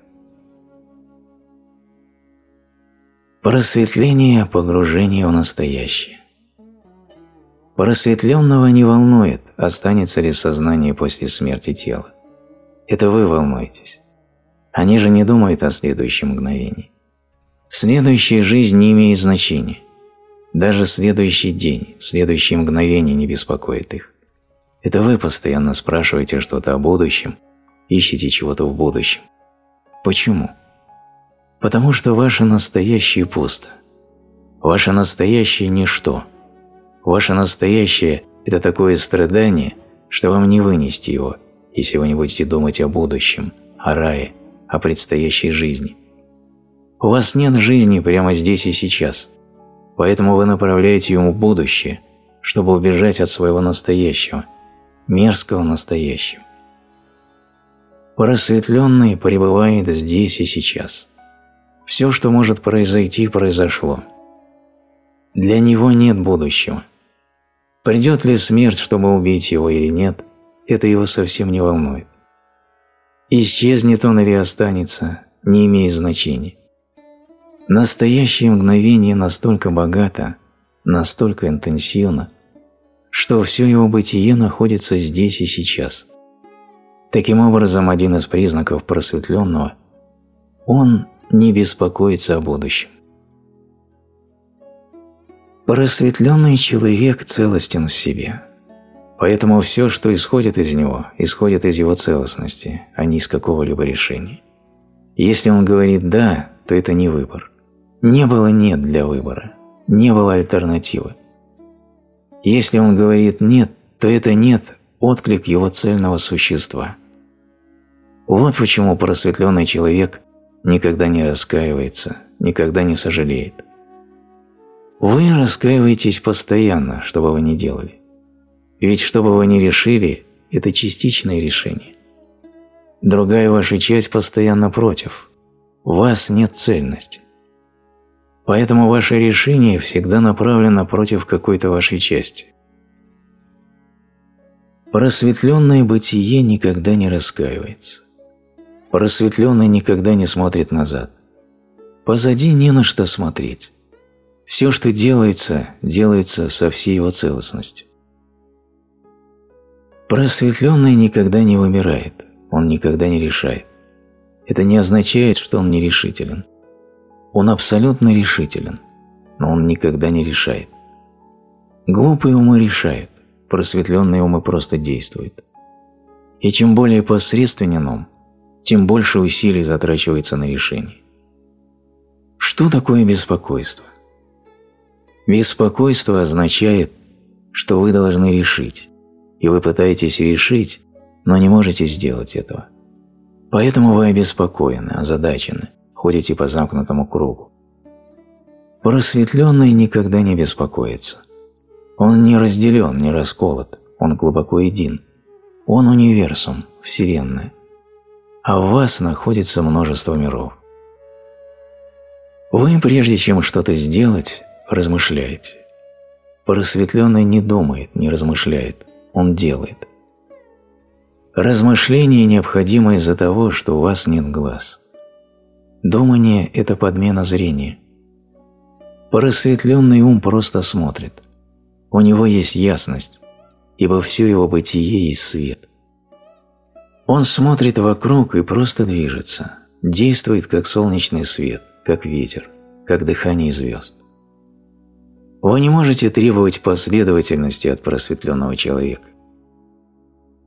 S1: Просветление – погружение в настоящее. Просветленного не волнует, останется ли сознание после смерти тела. Это вы волнуетесь. Они же не думают о следующем мгновении. Следующая жизнь не имеет значения – даже следующий день, следующее мгновение не беспокоит их. Это вы постоянно спрашиваете что-то о будущем, ищете чего-то в будущем. Почему? Потому что ваше настоящее пусто. Ваше настоящее – ничто. Ваше настоящее – это такое страдание, что вам не вынести его, если вы не будете думать о будущем, о рае, о предстоящей жизни. У вас нет жизни прямо здесь и сейчас – Поэтому вы направляете ему будущее, чтобы убежать от своего настоящего, мерзкого настоящего. Просветленный пребывает здесь и сейчас. Все, что может произойти, произошло. Для него нет будущего. Придет ли смерть, чтобы убить его или нет, это его совсем не волнует. Исчезнет он или останется, не имеет значения. Настоящее мгновение настолько богато, настолько интенсивно, что все его бытие находится здесь и сейчас. Таким образом, один из признаков просветленного – он не беспокоится о будущем. Просветленный человек целостен в себе, поэтому все, что исходит из него, исходит из его целостности, а не из какого-либо решения. Если он говорит «да», то это не выбор. Не было «нет» для выбора, не было альтернативы. Если он говорит «нет», то это «нет» – отклик его цельного существа. Вот почему просветленный человек никогда не раскаивается, никогда не сожалеет. Вы раскаиваетесь постоянно, что бы вы ни делали. Ведь что бы вы ни решили, это частичное решение. Другая ваша часть постоянно против. У вас нет цельности. Поэтому ваше решение всегда направлено против какой-то вашей части. Просветленное бытие никогда не раскаивается. Просветленный никогда не смотрит назад. Позади не на что смотреть. Все, что делается, делается со всей его целостностью. Просветленный никогда не вымирает, он никогда не решает. Это не означает, что он нерешителен. Он абсолютно решителен, но он никогда не решает. Глупые умы решают, просветленные умы просто действуют. И чем более посредственен ум, тем больше усилий затрачивается на решение. Что такое беспокойство? Беспокойство означает, что вы должны решить, и вы пытаетесь решить, но не можете сделать этого. Поэтому вы обеспокоены, озадачены, ходите по замкнутому кругу. Просветленный никогда не беспокоится. Он не разделен, не расколот, он глубоко един. Он универсум, вселенная. А в вас находится множество миров. Вы, прежде чем что-то сделать, размышляете. Просветленный не думает, не размышляет, он делает. Размышление необходимо из-за того, что у вас нет глаз. Думание – это подмена зрения. Просветленный ум просто смотрит. У него есть ясность, ибо все его бытие есть свет. Он смотрит вокруг и просто движется, действует как солнечный свет, как ветер, как дыхание звезд. Вы не можете требовать последовательности от просветленного человека.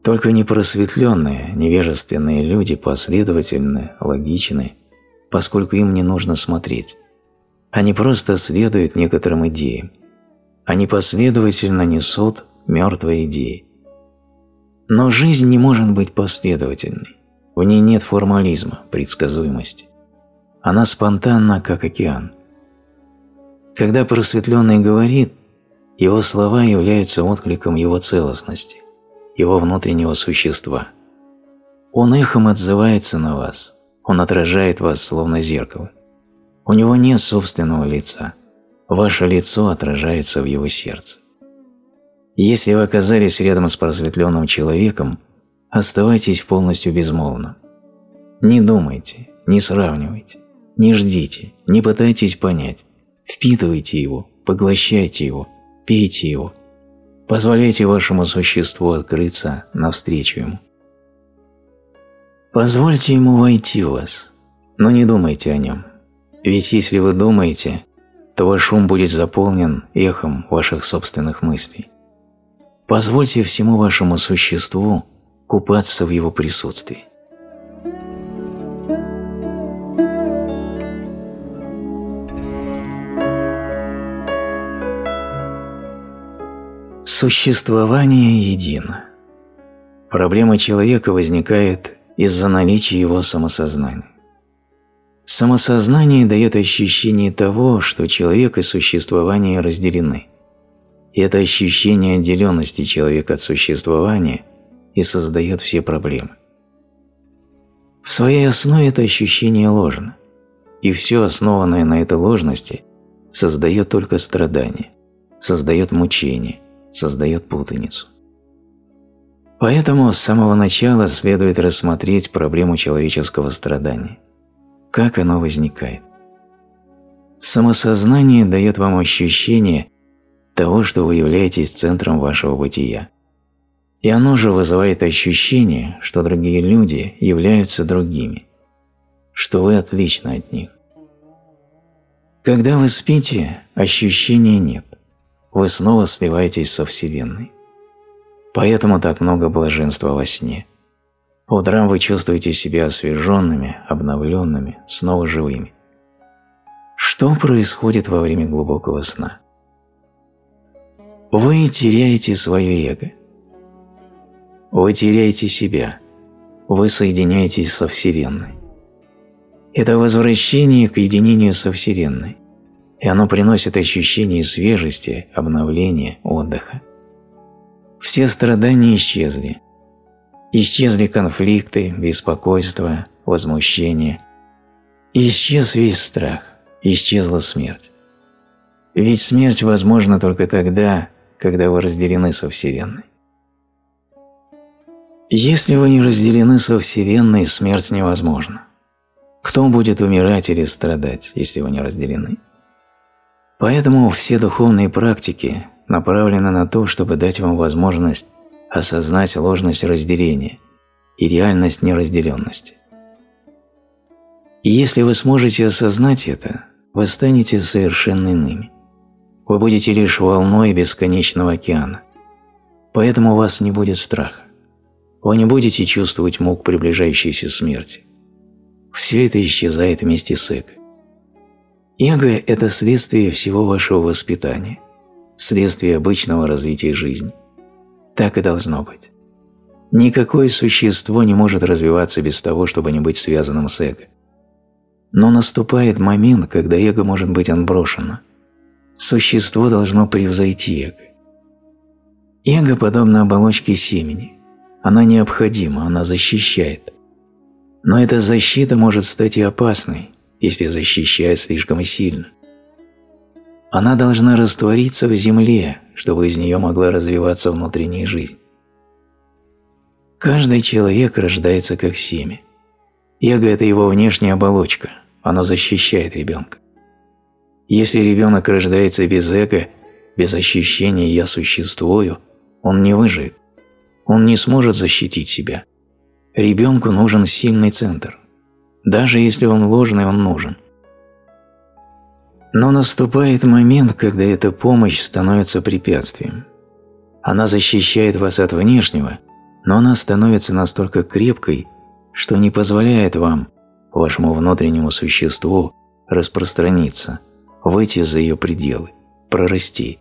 S1: Только непросветленные, невежественные люди последовательны, логичны, поскольку им не нужно смотреть. Они просто следуют некоторым идеям. Они последовательно несут мертвые идеи. Но жизнь не может быть последовательной. В ней нет формализма, предсказуемости. Она спонтанна, как океан. Когда просветленный говорит, его слова являются откликом его целостности, его внутреннего существа. Он эхом отзывается на вас, он отражает вас словно зеркало. У него нет собственного лица, ваше лицо отражается в его сердце. Если вы оказались рядом с просветленным человеком, оставайтесь полностью безмолвным. Не думайте, не сравнивайте, не ждите, не пытайтесь понять. Впитывайте его, поглощайте его, пейте его. Позволяйте вашему существу открыться навстречу ему. Позвольте ему войти в вас, но не думайте о нем. Ведь если вы думаете, то ваш ум будет заполнен эхом ваших собственных мыслей. Позвольте всему вашему существу купаться в его присутствии. Существование едино. Проблема человека возникает из-за наличия его самосознания. Самосознание дает ощущение того, что человек и существование разделены. И это ощущение отделенности человека от существования и создает все проблемы. В своей основе это ощущение ложно, и все основанное на этой ложности создает только страдания, создает мучения, создает путаницу. Поэтому с самого начала следует рассмотреть проблему человеческого страдания. Как оно возникает? Самосознание дает вам ощущение того, что вы являетесь центром вашего бытия. И оно же вызывает ощущение, что другие люди являются другими, что вы отличны от них. Когда вы спите, ощущения нет, вы снова сливаетесь со Вселенной. Поэтому так много блаженства во сне. По утрам вы чувствуете себя освеженными, обновленными, снова живыми. Что происходит во время глубокого сна? Вы теряете свое эго. Вы теряете себя. Вы соединяетесь со Вселенной. Это возвращение к единению со Вселенной, и оно приносит ощущение свежести, обновления, отдыха. Все страдания исчезли. Исчезли конфликты, беспокойство, возмущение. Исчез весь страх, исчезла смерть. Ведь смерть возможна только тогда, когда вы разделены со Вселенной. Если вы не разделены со Вселенной, смерть невозможна. Кто будет умирать или страдать, если вы не разделены? Поэтому все духовные практики направлены на то, чтобы дать вам возможность осознать ложность разделения и реальность неразделенности. И если вы сможете осознать это, вы станете совершенно иными. Вы будете лишь волной бесконечного океана. Поэтому у вас не будет страха. Вы не будете чувствовать мук приближающейся смерти. Все это исчезает вместе с эго. Эго – это следствие всего вашего воспитания, следствие обычного развития жизни. Так и должно быть. Никакое существо не может развиваться без того, чтобы не быть связанным с эго. Но наступает момент, когда эго может быть отброшено. Существо должно превзойти эго. Эго подобно оболочке семени. Она необходима, она защищает. Но эта защита может стать и опасной, если защищает слишком сильно. Она должна раствориться в земле, чтобы из нее могла развиваться внутренняя жизнь. Каждый человек рождается как семя. Эго – это его внешняя оболочка, оно защищает ребенка. Если ребенок рождается без эго, без ощущения «я существую», он не выживет. Он не сможет защитить себя. Ребенку нужен сильный центр. Даже если он ложный, он нужен. Но наступает момент, когда эта помощь становится препятствием. Она защищает вас от внешнего, но она становится настолько крепкой, что не позволяет вам, вашему внутреннему существу, распространиться, выйти за ее пределы, прорасти.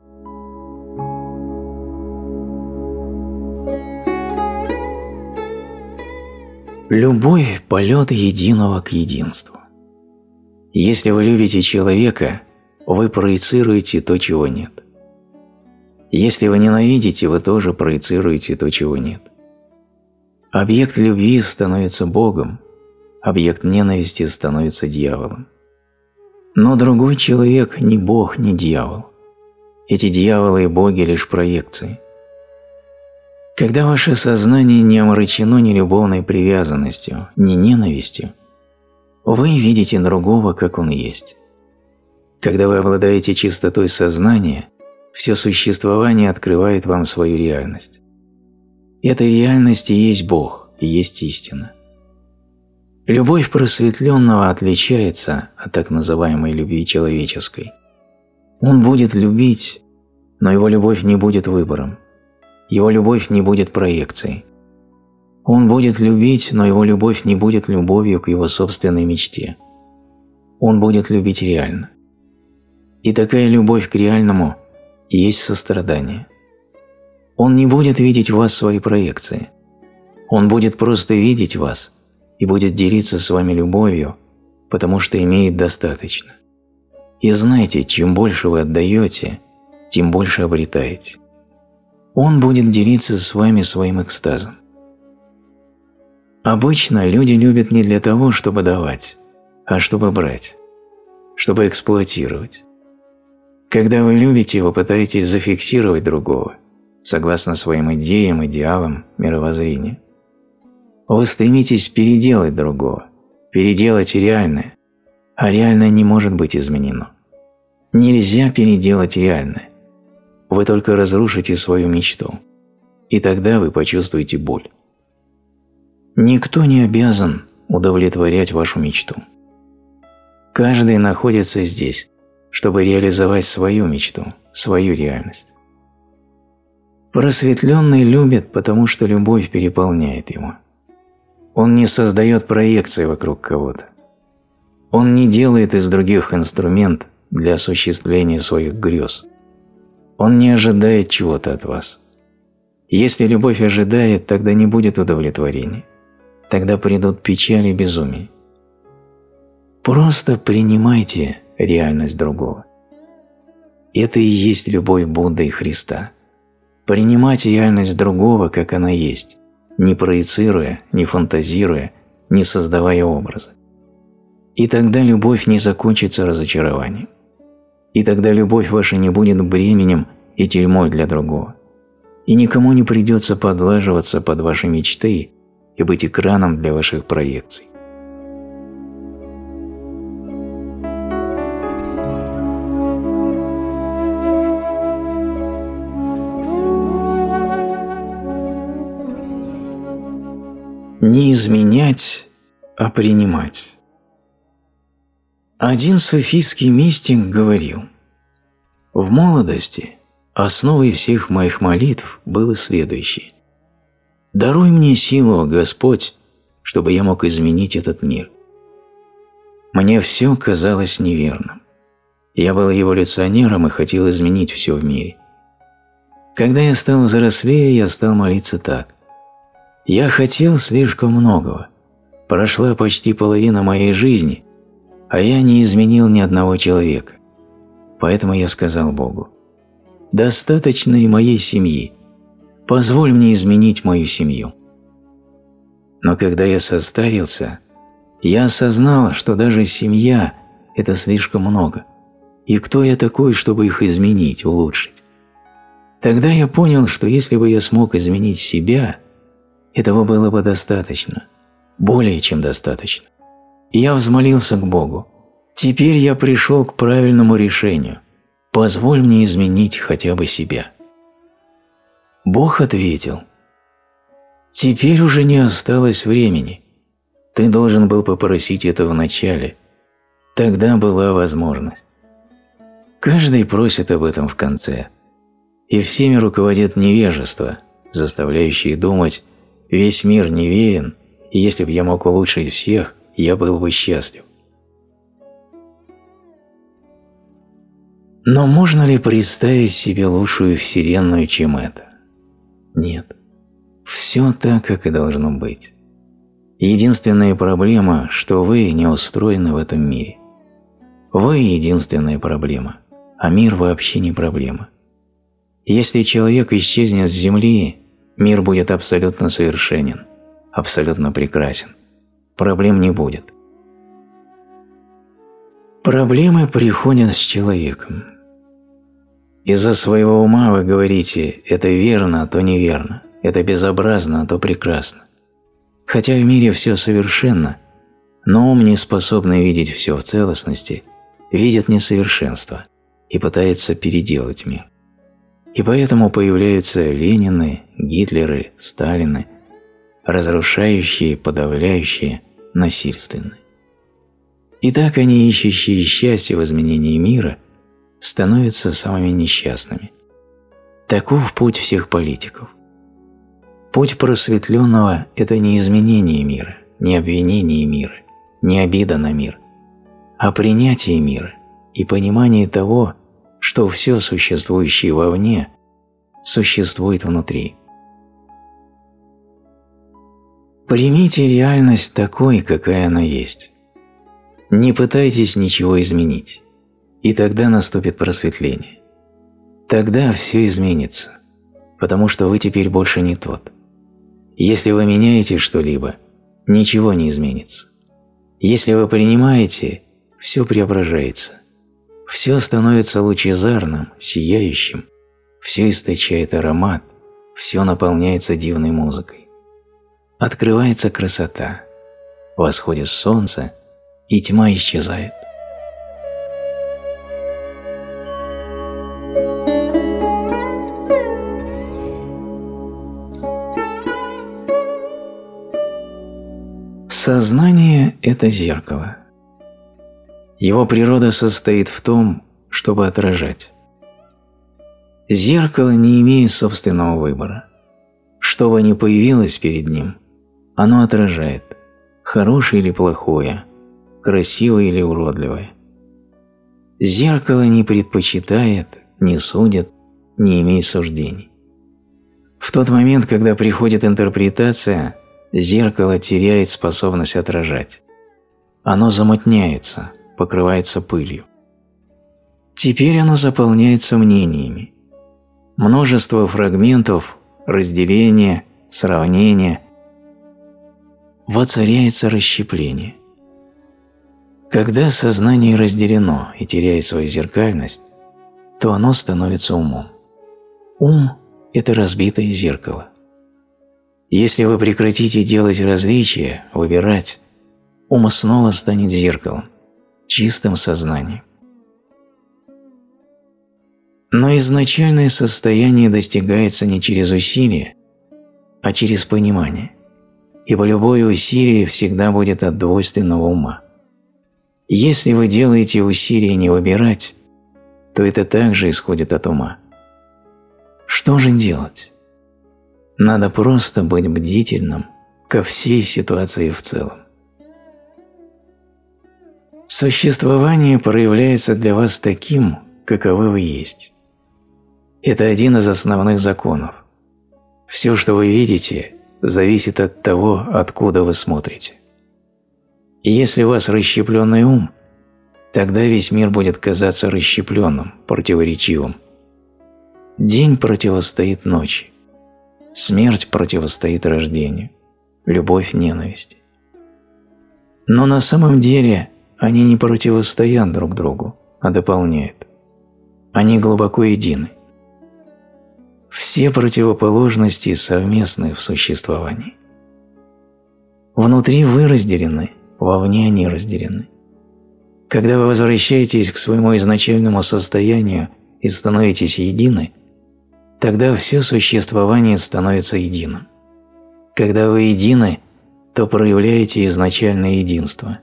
S1: Любовь – полет единого к единству. Если вы любите человека, вы проецируете то, чего нет. Если вы ненавидите, вы тоже проецируете то, чего нет. Объект любви становится Богом, объект ненависти становится дьяволом. Но другой человек не Бог, не дьявол. Эти дьяволы и боги лишь проекции. Когда ваше сознание не омрачено ни любовной привязанностью, ни ненавистью, вы видите другого, как он есть. Когда вы обладаете чистотой сознания, все существование открывает вам свою реальность. Эта реальность и есть Бог, и есть истина. Любовь просветленного отличается от так называемой любви человеческой. Он будет любить, но его любовь не будет выбором его любовь не будет проекцией. Он будет любить, но его любовь не будет любовью к его собственной мечте. Он будет любить реально. И такая любовь к реальному есть сострадание. Он не будет видеть в вас свои проекции. Он будет просто видеть вас и будет делиться с вами любовью, потому что имеет достаточно. И знайте, чем больше вы отдаете, тем больше обретаете. Он будет делиться с вами своим экстазом. Обычно люди любят не для того, чтобы давать, а чтобы брать, чтобы эксплуатировать. Когда вы любите, вы пытаетесь зафиксировать другого, согласно своим идеям, идеалам, мировоззрению. Вы стремитесь переделать другого, переделать реальное, а реальное не может быть изменено. Нельзя переделать реальное. Вы только разрушите свою мечту, и тогда вы почувствуете боль. Никто не обязан удовлетворять вашу мечту. Каждый находится здесь, чтобы реализовать свою мечту, свою реальность. Просветленный любит, потому что любовь переполняет его. Он не создает проекции вокруг кого-то. Он не делает из других инструмент для осуществления своих грез. Он не ожидает чего-то от вас. Если любовь ожидает, тогда не будет удовлетворения. Тогда придут печаль и безумие. Просто принимайте реальность другого. Это и есть любовь Будды и Христа. Принимать реальность другого, как она есть, не проецируя, не фантазируя, не создавая образа. И тогда любовь не закончится разочарованием. И тогда любовь ваша не будет бременем и тюрьмой для другого. И никому не придется подлаживаться под ваши мечты и быть экраном для ваших проекций. Не изменять, а принимать. Один суфийский мистик говорил, «В молодости основой всех моих молитв было следующее. Даруй мне силу, Господь, чтобы я мог изменить этот мир. Мне все казалось неверным. Я был эволюционером и хотел изменить все в мире. Когда я стал взрослее, я стал молиться так. Я хотел слишком многого. Прошла почти половина моей жизни, а я не изменил ни одного человека. Поэтому я сказал Богу, «Достаточно и моей семьи. Позволь мне изменить мою семью». Но когда я состарился, я осознал, что даже семья – это слишком много. И кто я такой, чтобы их изменить, улучшить? Тогда я понял, что если бы я смог изменить себя, этого было бы достаточно, более чем достаточно я взмолился к Богу. Теперь я пришел к правильному решению. Позволь мне изменить хотя бы себя. Бог ответил. Теперь уже не осталось времени. Ты должен был попросить это в начале. Тогда была возможность. Каждый просит об этом в конце. И всеми руководит невежество, заставляющее думать, весь мир неверен, и если бы я мог улучшить всех – я был бы счастлив. Но можно ли представить себе лучшую вселенную, чем это? Нет. Все так, как и должно быть. Единственная проблема, что вы не устроены в этом мире. Вы – единственная проблема, а мир вообще не проблема. Если человек исчезнет с Земли, мир будет абсолютно совершенен, абсолютно прекрасен проблем не будет. Проблемы приходят с человеком. Из-за своего ума вы говорите «это верно, а то неверно», «это безобразно, а то прекрасно». Хотя в мире все совершенно, но ум, не способный видеть все в целостности, видит несовершенство и пытается переделать мир. И поэтому появляются Ленины, Гитлеры, Сталины, разрушающие, подавляющие, насильственны. И так они, ищущие счастье в изменении мира, становятся самыми несчастными. Таков путь всех политиков. Путь просветленного – это не изменение мира, не обвинение мира, не обида на мир, а принятие мира и понимание того, что все существующее вовне существует внутри – Примите реальность такой, какая она есть. Не пытайтесь ничего изменить, и тогда наступит просветление. Тогда все изменится, потому что вы теперь больше не тот. Если вы меняете что-либо, ничего не изменится. Если вы принимаете, все преображается. Все становится лучезарным, сияющим, все источает аромат, все наполняется дивной музыкой открывается красота, восходит солнце, и тьма исчезает. Сознание – это зеркало. Его природа состоит в том, чтобы отражать. Зеркало не имеет собственного выбора. Что бы ни появилось перед ним, оно отражает, хорошее или плохое, красивое или уродливое. Зеркало не предпочитает, не судит, не имеет суждений. В тот момент, когда приходит интерпретация, зеркало теряет способность отражать. Оно замутняется, покрывается пылью. Теперь оно заполняется мнениями. Множество фрагментов, разделения, сравнения. Воцаряется расщепление. Когда сознание разделено и теряет свою зеркальность, то оно становится умом. Ум – это разбитое зеркало. Если вы прекратите делать различия, выбирать, ум снова станет зеркалом, чистым сознанием. Но изначальное состояние достигается не через усилие, а через понимание, ибо любое усилие всегда будет от двойственного ума. Если вы делаете усилие не выбирать, то это также исходит от ума. Что же делать? Надо просто быть бдительным ко всей ситуации в целом. Существование проявляется для вас таким, каковы вы есть. Это один из основных законов. Все, что вы видите, зависит от того, откуда вы смотрите. И если у вас расщепленный ум, тогда весь мир будет казаться расщепленным, противоречивым. День противостоит ночи. Смерть противостоит рождению, любовь – ненависти. Но на самом деле они не противостоят друг другу, а дополняют. Они глубоко едины. Все противоположности совместны в существовании. Внутри вы разделены, вовне они разделены. Когда вы возвращаетесь к своему изначальному состоянию и становитесь едины – тогда все существование становится единым. Когда вы едины, то проявляете изначальное единство,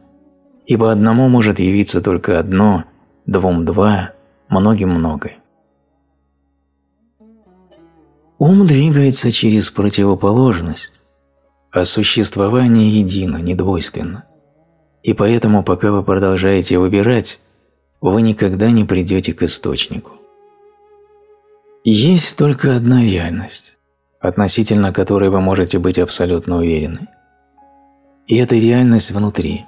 S1: ибо одному может явиться только одно, двум – два, многим – многое. Ум двигается через противоположность, а существование едино, недвойственно. И поэтому, пока вы продолжаете выбирать, вы никогда не придете к источнику. Есть только одна реальность, относительно которой вы можете быть абсолютно уверены. И эта реальность внутри.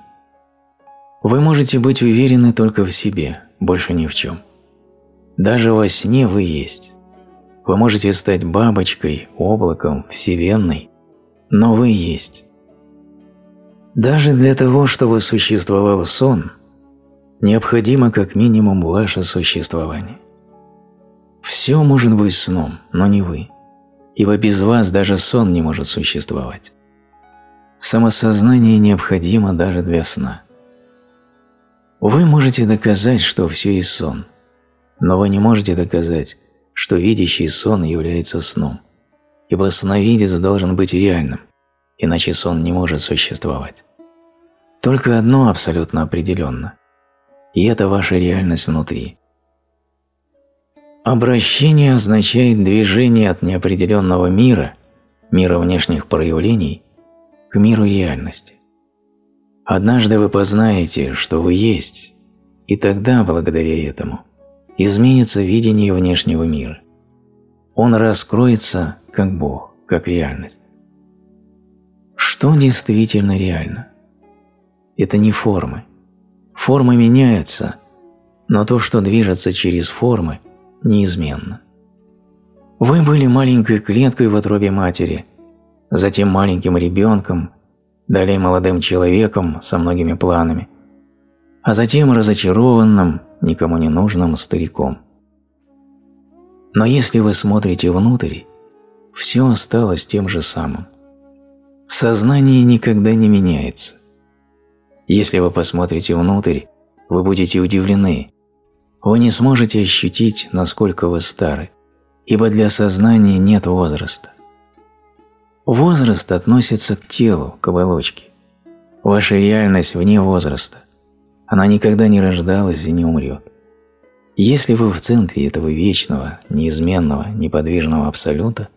S1: Вы можете быть уверены только в себе, больше ни в чем. Даже во сне вы есть. Вы можете стать бабочкой, облаком, вселенной, но вы есть. Даже для того, чтобы существовал сон, необходимо как минимум ваше существование. Все может быть сном, но не вы, ибо без вас даже сон не может существовать. Самосознание необходимо даже для сна. Вы можете доказать, что все и сон, но вы не можете доказать, что видящий сон является сном, ибо сновидец должен быть реальным, иначе сон не может существовать. Только одно абсолютно определенно, и это ваша реальность внутри. Обращение означает движение от неопределенного мира, мира внешних проявлений, к миру реальности. Однажды вы познаете, что вы есть, и тогда, благодаря этому, изменится видение внешнего мира. Он раскроется как Бог, как реальность. Что действительно реально? Это не формы. Формы меняются, но то, что движется через формы – неизменно. Вы были маленькой клеткой в утробе матери, затем маленьким ребенком, далее молодым человеком со многими планами, а затем разочарованным, никому не нужным стариком. Но если вы смотрите внутрь, все осталось тем же самым. Сознание никогда не меняется. Если вы посмотрите внутрь, вы будете удивлены, вы не сможете ощутить, насколько вы стары, ибо для сознания нет возраста. Возраст относится к телу, к оболочке. Ваша реальность вне возраста. Она никогда не рождалась и не умрет. Если вы в центре этого вечного, неизменного, неподвижного абсолюта,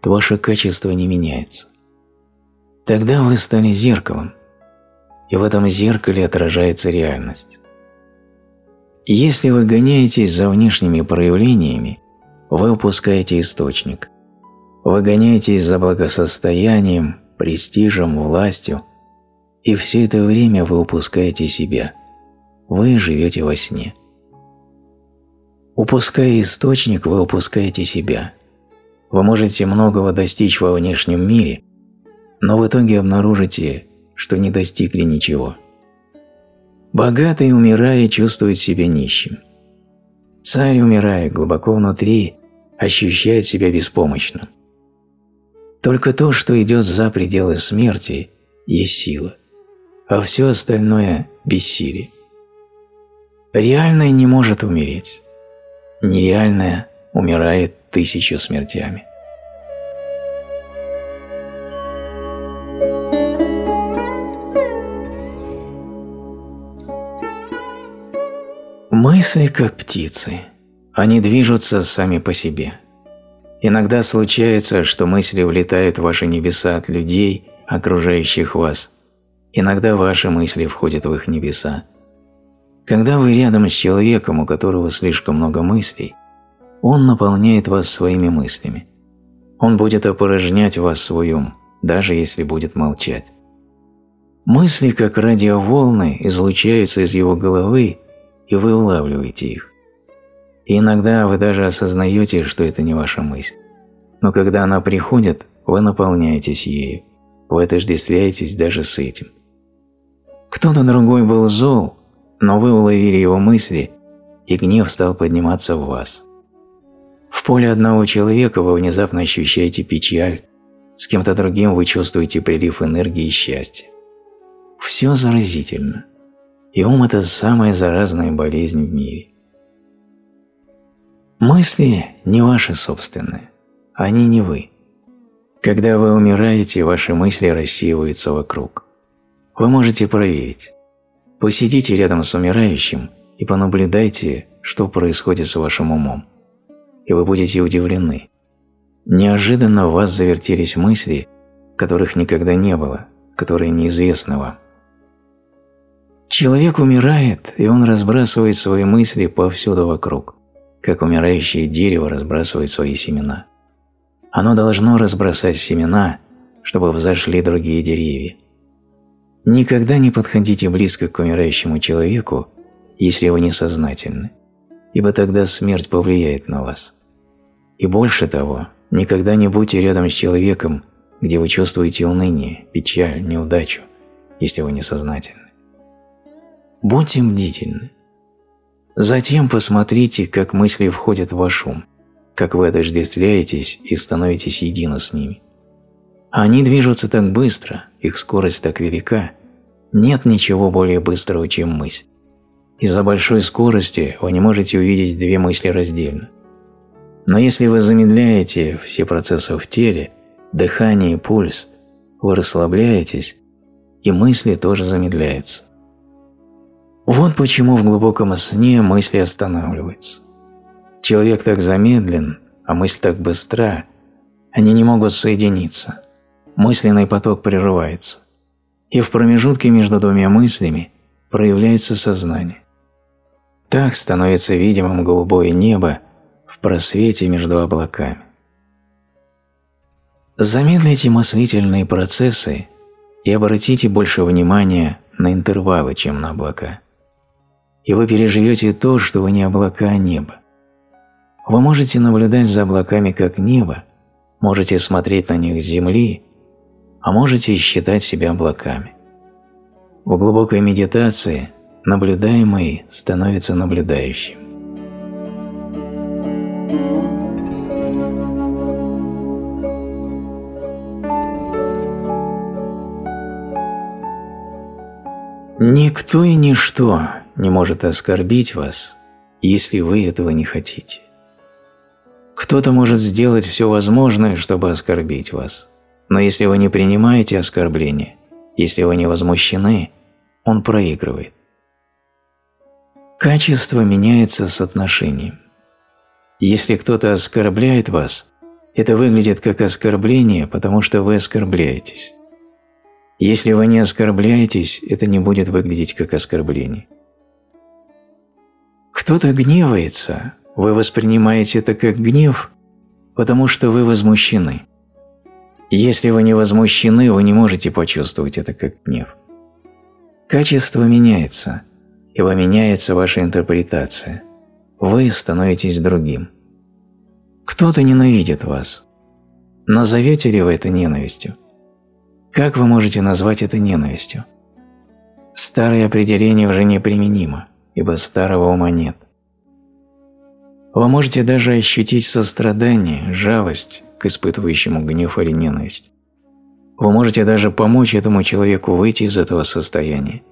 S1: то ваше качество не меняется. Тогда вы стали зеркалом, и в этом зеркале отражается реальность. Если вы гоняетесь за внешними проявлениями, вы упускаете источник. Вы гоняетесь за благосостоянием, престижем, властью, и все это время вы упускаете себя. Вы живете во сне. Упуская источник, вы упускаете себя. Вы можете многого достичь во внешнем мире, но в итоге обнаружите, что не достигли ничего. Богатый, умирая, чувствует себя нищим. Царь, умирая глубоко внутри, ощущает себя беспомощным. Только то, что идет за пределы смерти, есть сила, а все остальное – бессилие. Реальное не может умереть. Нереальное умирает тысячу смертями. Мысли как птицы. Они движутся сами по себе. Иногда случается, что мысли влетают в ваши небеса от людей, окружающих вас. Иногда ваши мысли входят в их небеса. Когда вы рядом с человеком, у которого слишком много мыслей, он наполняет вас своими мыслями. Он будет опорожнять вас свой ум, даже если будет молчать. Мысли, как радиоволны, излучаются из его головы и вы улавливаете их. И иногда вы даже осознаете, что это не ваша мысль. Но когда она приходит, вы наполняетесь ею, вы отождествляетесь даже с этим. Кто-то другой был зол, но вы уловили его мысли, и гнев стал подниматься в вас. В поле одного человека вы внезапно ощущаете печаль, с кем-то другим вы чувствуете прилив энергии и счастья. Все заразительно – и ум – это самая заразная болезнь в мире. Мысли не ваши собственные, они не вы. Когда вы умираете, ваши мысли рассеиваются вокруг. Вы можете проверить. Посидите рядом с умирающим и понаблюдайте, что происходит с вашим умом. И вы будете удивлены. Неожиданно в вас завертелись мысли, которых никогда не было, которые неизвестны вам. Человек умирает, и он разбрасывает свои мысли повсюду вокруг, как умирающее дерево разбрасывает свои семена. Оно должно разбросать семена, чтобы взошли другие деревья. Никогда не подходите близко к умирающему человеку, если вы несознательны, ибо тогда смерть повлияет на вас. И больше того, никогда не будьте рядом с человеком, где вы чувствуете уныние, печаль, неудачу, если вы несознательны. Будьте бдительны. Затем посмотрите, как мысли входят в ваш ум, как вы отождествляетесь и становитесь едины с ними. Они движутся так быстро, их скорость так велика, нет ничего более быстрого, чем мысль. Из-за большой скорости вы не можете увидеть две мысли раздельно. Но если вы замедляете все процессы в теле, дыхание и пульс, вы расслабляетесь, и мысли тоже замедляются. Вот почему в глубоком сне мысли останавливаются. Человек так замедлен, а мысль так быстра, они не могут соединиться. Мысленный поток прерывается. И в промежутке между двумя мыслями проявляется сознание. Так становится видимым голубое небо в просвете между облаками. Замедлите мыслительные процессы и обратите больше внимания на интервалы, чем на облака и вы переживете то, что вы не облака, а небо. Вы можете наблюдать за облаками как небо, можете смотреть на них с земли, а можете считать себя облаками. В глубокой медитации наблюдаемый становится наблюдающим. Никто и ничто не может оскорбить вас, если вы этого не хотите. Кто-то может сделать все возможное, чтобы оскорбить вас, но если вы не принимаете оскорбление, если вы не возмущены, он проигрывает. Качество меняется с отношением. Если кто-то оскорбляет вас, это выглядит как оскорбление, потому что вы оскорбляетесь. Если вы не оскорбляетесь, это не будет выглядеть как оскорбление. Кто-то гневается, вы воспринимаете это как гнев, потому что вы возмущены. Если вы не возмущены, вы не можете почувствовать это как гнев. Качество меняется, ибо меняется ваша интерпретация. Вы становитесь другим. Кто-то ненавидит вас. Назовете ли вы это ненавистью? Как вы можете назвать это ненавистью? Старое определение уже неприменимо, ибо старого ума нет. Вы можете даже ощутить сострадание, жалость к испытывающему гнев или ненависть. Вы можете даже помочь этому человеку выйти из этого состояния,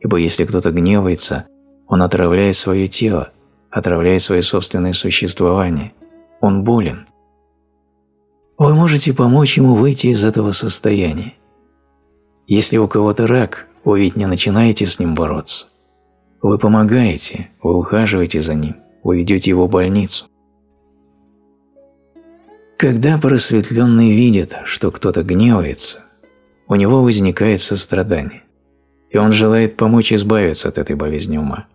S1: ибо если кто-то гневается, он отравляет свое тело, отравляет свое собственное существование. Он болен. Вы можете помочь ему выйти из этого состояния. Если у кого-то рак, вы ведь не начинаете с ним бороться. Вы помогаете, вы ухаживаете за ним, вы ведете его в больницу. Когда просветленный видит, что кто-то гневается, у него возникает сострадание, и он желает помочь избавиться от этой болезни ума.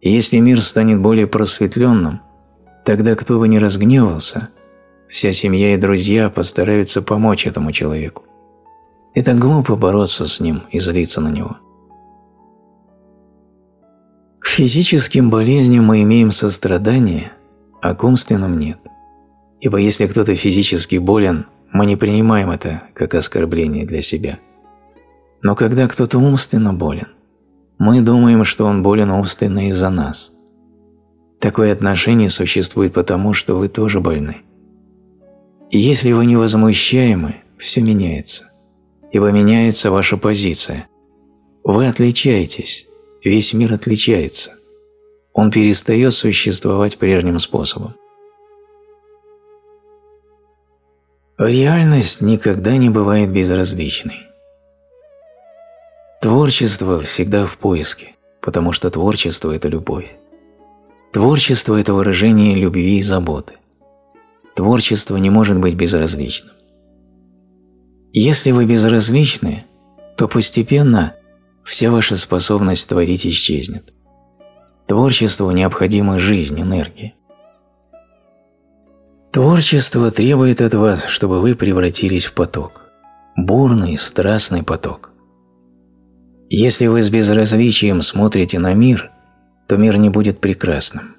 S1: И если мир станет более просветленным, тогда кто бы ни разгневался, вся семья и друзья постараются помочь этому человеку. Это глупо бороться с ним и злиться на него. Физическим болезням мы имеем сострадание, а к умственным нет. Ибо если кто-то физически болен, мы не принимаем это как оскорбление для себя. Но когда кто-то умственно болен, мы думаем, что он болен умственно из-за нас. Такое отношение существует потому, что вы тоже больны. И если вы не возмущаемы, все меняется, ибо меняется ваша позиция. Вы отличаетесь, весь мир отличается. Он перестает существовать прежним способом. Реальность никогда не бывает безразличной. Творчество всегда в поиске, потому что творчество – это любовь. Творчество – это выражение любви и заботы. Творчество не может быть безразличным. Если вы безразличны, то постепенно вся ваша способность творить исчезнет. Творчеству необходима жизнь, энергия. Творчество требует от вас, чтобы вы превратились в поток. Бурный, страстный поток. Если вы с безразличием смотрите на мир, то мир не будет прекрасным.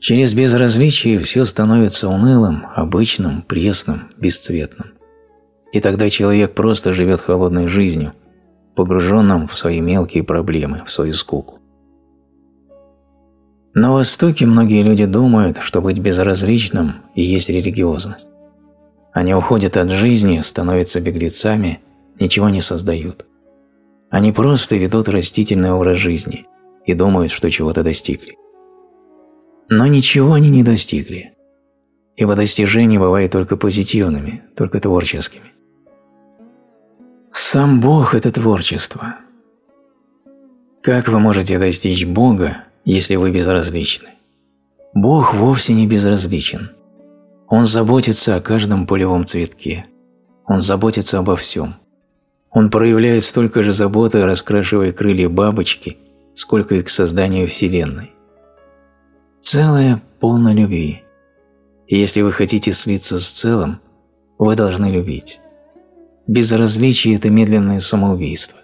S1: Через безразличие все становится унылым, обычным, пресным, бесцветным. И тогда человек просто живет холодной жизнью, погруженным в свои мелкие проблемы, в свою скуку. На Востоке многие люди думают, что быть безразличным и есть религиозность. Они уходят от жизни, становятся беглецами, ничего не создают. Они просто ведут растительный образ жизни и думают, что чего-то достигли. Но ничего они не достигли, ибо достижения бывают только позитивными, только творческими. Сам Бог – это творчество. Как вы можете достичь Бога, если вы безразличны. Бог вовсе не безразличен. Он заботится о каждом полевом цветке. Он заботится обо всем. Он проявляет столько же заботы, раскрашивая крылья бабочки, сколько и к созданию Вселенной. Целое полно любви. И если вы хотите слиться с целым, вы должны любить. Безразличие – это медленное самоубийство.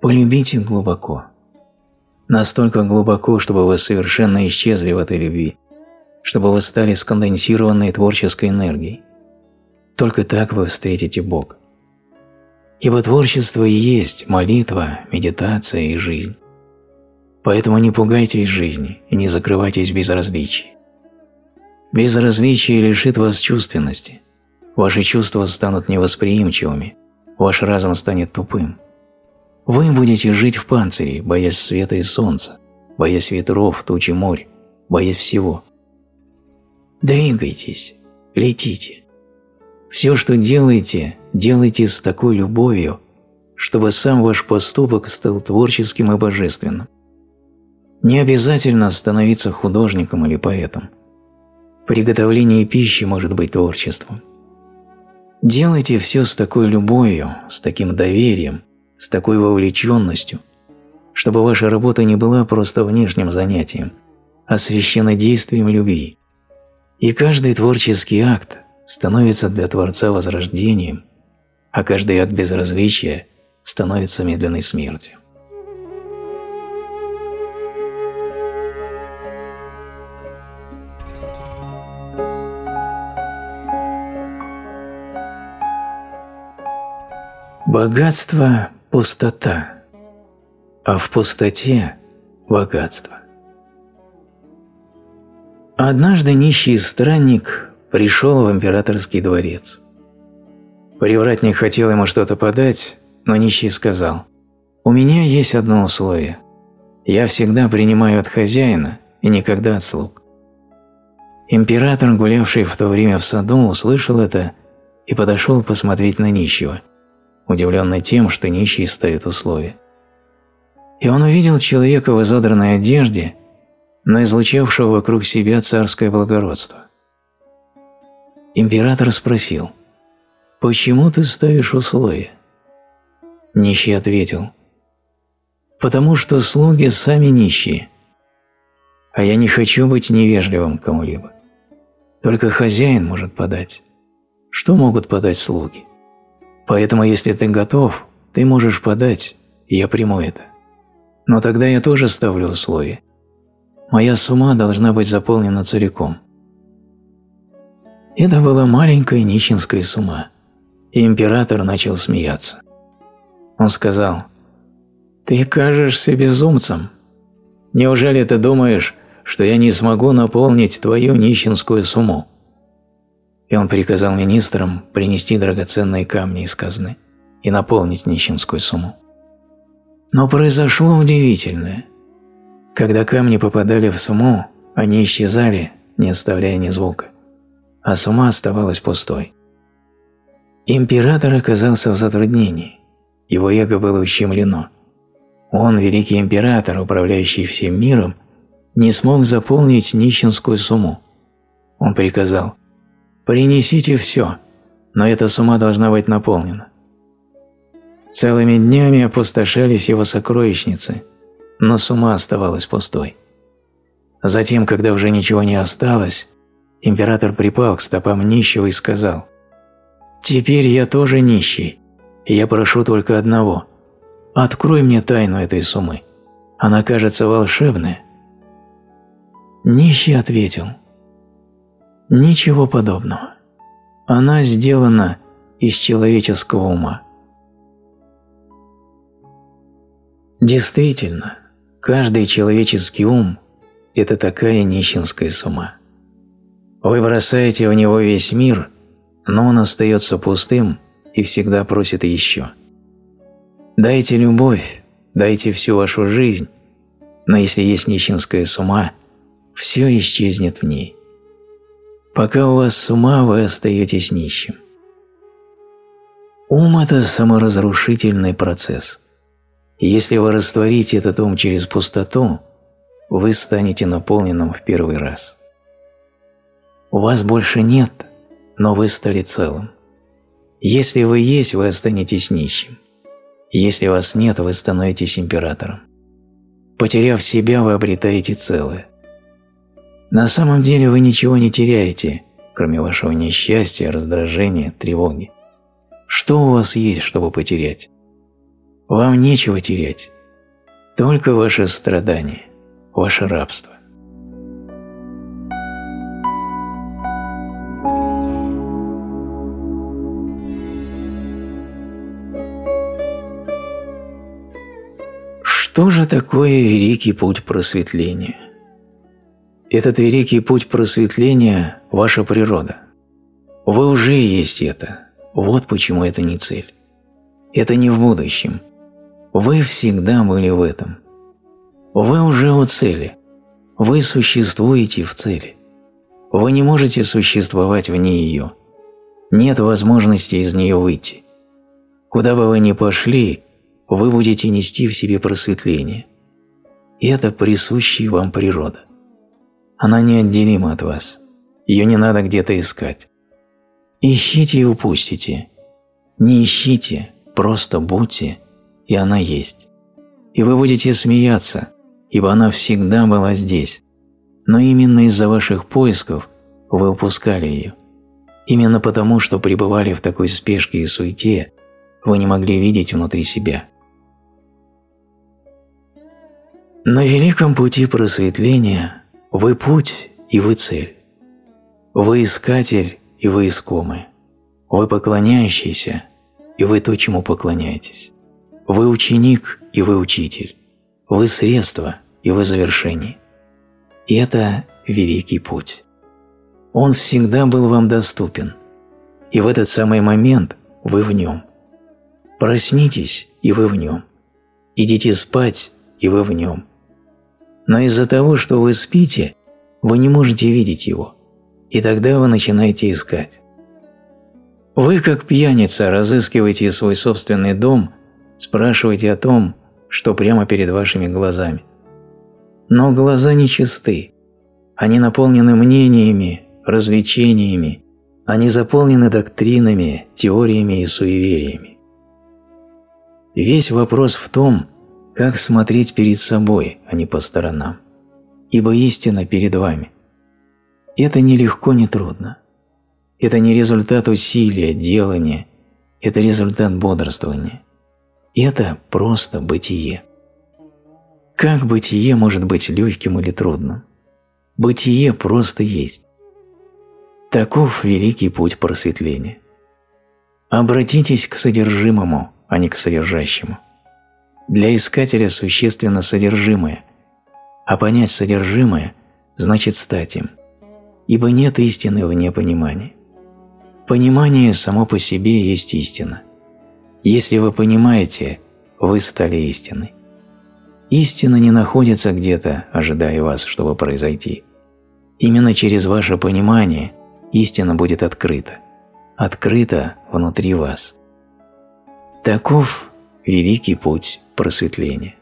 S1: Полюбите глубоко настолько глубоко, чтобы вы совершенно исчезли в этой любви, чтобы вы стали сконденсированной творческой энергией. Только так вы встретите Бога. Ибо творчество и есть молитва, медитация и жизнь. Поэтому не пугайтесь жизни и не закрывайтесь в. Безразличие лишит вас чувственности. Ваши чувства станут невосприимчивыми, ваш разум станет тупым. Вы будете жить в панцире, боясь света и солнца, боясь ветров, тучи моря, боясь всего. Двигайтесь, летите. Все, что делаете, делайте с такой любовью, чтобы сам ваш поступок стал творческим и божественным, Не обязательно становиться художником или поэтом. Приготовление пищи может быть творчеством. Делайте все с такой любовью, с таким доверием, с такой вовлеченностью, чтобы ваша работа не была просто внешним занятием, а священнодействием любви. И каждый творческий акт становится для Творца возрождением, а каждый акт безразличия становится медленной смертью. Богатство – пустота, а в пустоте – богатство. Однажды нищий странник пришел в императорский дворец. Привратник хотел ему что-то подать, но нищий сказал, «У меня есть одно условие. Я всегда принимаю от хозяина и никогда от слуг». Император, гулявший в то время в саду, услышал это и подошел посмотреть на нищего – удивленный тем, что нищий ставит условия. И он увидел человека в изодранной одежде, но излучавшего вокруг себя царское благородство. Император спросил, «Почему ты ставишь условия?» Нищий ответил, «Потому что слуги сами нищие, а я не хочу быть невежливым кому-либо. Только хозяин может подать. Что могут подать слуги? Поэтому, если ты готов, ты можешь подать, и я приму это. Но тогда я тоже ставлю условия. Моя сумма должна быть заполнена целиком. Это была маленькая нищенская сумма, и император начал смеяться. Он сказал, «Ты кажешься безумцем. Неужели ты думаешь, что я не смогу наполнить твою нищенскую сумму?» И он приказал министрам принести драгоценные камни из казны и наполнить нищенскую сумму. Но произошло удивительное. Когда камни попадали в сумму, они исчезали, не оставляя ни звука, а сумма оставалась пустой. Император оказался в затруднении, его эго было ущемлено. Он, великий император, управляющий всем миром, не смог заполнить нищенскую сумму. Он приказал Принесите все, но эта сумма должна быть наполнена. Целыми днями опустошались его сокровищницы, но сумма оставалась пустой. Затем, когда уже ничего не осталось, император припал к стопам нищего и сказал, «Теперь я тоже нищий, и я прошу только одного. Открой мне тайну этой суммы. Она кажется волшебная». Нищий ответил, Ничего подобного. Она сделана из человеческого ума. Действительно, каждый человеческий ум – это такая нищенская сума. Вы бросаете в него весь мир, но он остается пустым и всегда просит еще. Дайте любовь, дайте всю вашу жизнь, но если есть нищенская сума, все исчезнет в ней. Пока у вас с ума, вы остаетесь нищим. Ум – это саморазрушительный процесс. Если вы растворите этот ум через пустоту, вы станете наполненным в первый раз. У вас больше нет, но вы стали целым. Если вы есть, вы останетесь нищим. Если вас нет, вы становитесь императором. Потеряв себя, вы обретаете целое. На самом деле вы ничего не теряете, кроме вашего несчастья, раздражения, тревоги. Что у вас есть, чтобы потерять? Вам нечего терять, только ваше страдание, ваше рабство. Что же такое великий путь просветления? Этот великий путь просветления – ваша природа. Вы уже есть это. Вот почему это не цель. Это не в будущем. Вы всегда были в этом. Вы уже у цели. Вы существуете в цели. Вы не можете существовать вне ее. Нет возможности из нее выйти. Куда бы вы ни пошли, вы будете нести в себе просветление. Это присущая вам природа. Она неотделима от вас. Ее не надо где-то искать. Ищите и упустите. Не ищите, просто будьте, и она есть. И вы будете смеяться, ибо она всегда была здесь. Но именно из-за ваших поисков вы упускали ее. Именно потому, что пребывали в такой спешке и суете, вы не могли видеть внутри себя. На великом пути просветления вы путь и вы цель. Вы искатель и вы искомый. Вы поклоняющийся и вы то, чему поклоняетесь. Вы ученик и вы учитель. Вы средство и вы завершение. И это великий путь. Он всегда был вам доступен, и в этот самый момент вы в нем. Проснитесь, и вы в нем. Идите спать, и вы в нем. Но из-за того, что вы спите, вы не можете видеть его, и тогда вы начинаете искать. Вы, как пьяница, разыскиваете свой собственный дом, спрашиваете о том, что прямо перед вашими глазами. Но глаза нечисты, они наполнены мнениями, развлечениями, они заполнены доктринами, теориями и суевериями. Весь вопрос в том, как смотреть перед собой, а не по сторонам, ибо истина перед вами. Это ни легко, ни трудно. Это не результат усилия, делания, это результат бодрствования. Это просто бытие. Как бытие может быть легким или трудным? Бытие просто есть. Таков великий путь просветления. Обратитесь к содержимому, а не к содержащему. Для искателя существенно содержимое, а понять содержимое значит стать им, ибо нет истины вне понимания. Понимание само по себе есть истина. Если вы понимаете, вы стали истиной. Истина не находится где-то, ожидая вас, чтобы произойти. Именно через ваше понимание истина будет открыта, открыта внутри вас. Таков великий путь просветления.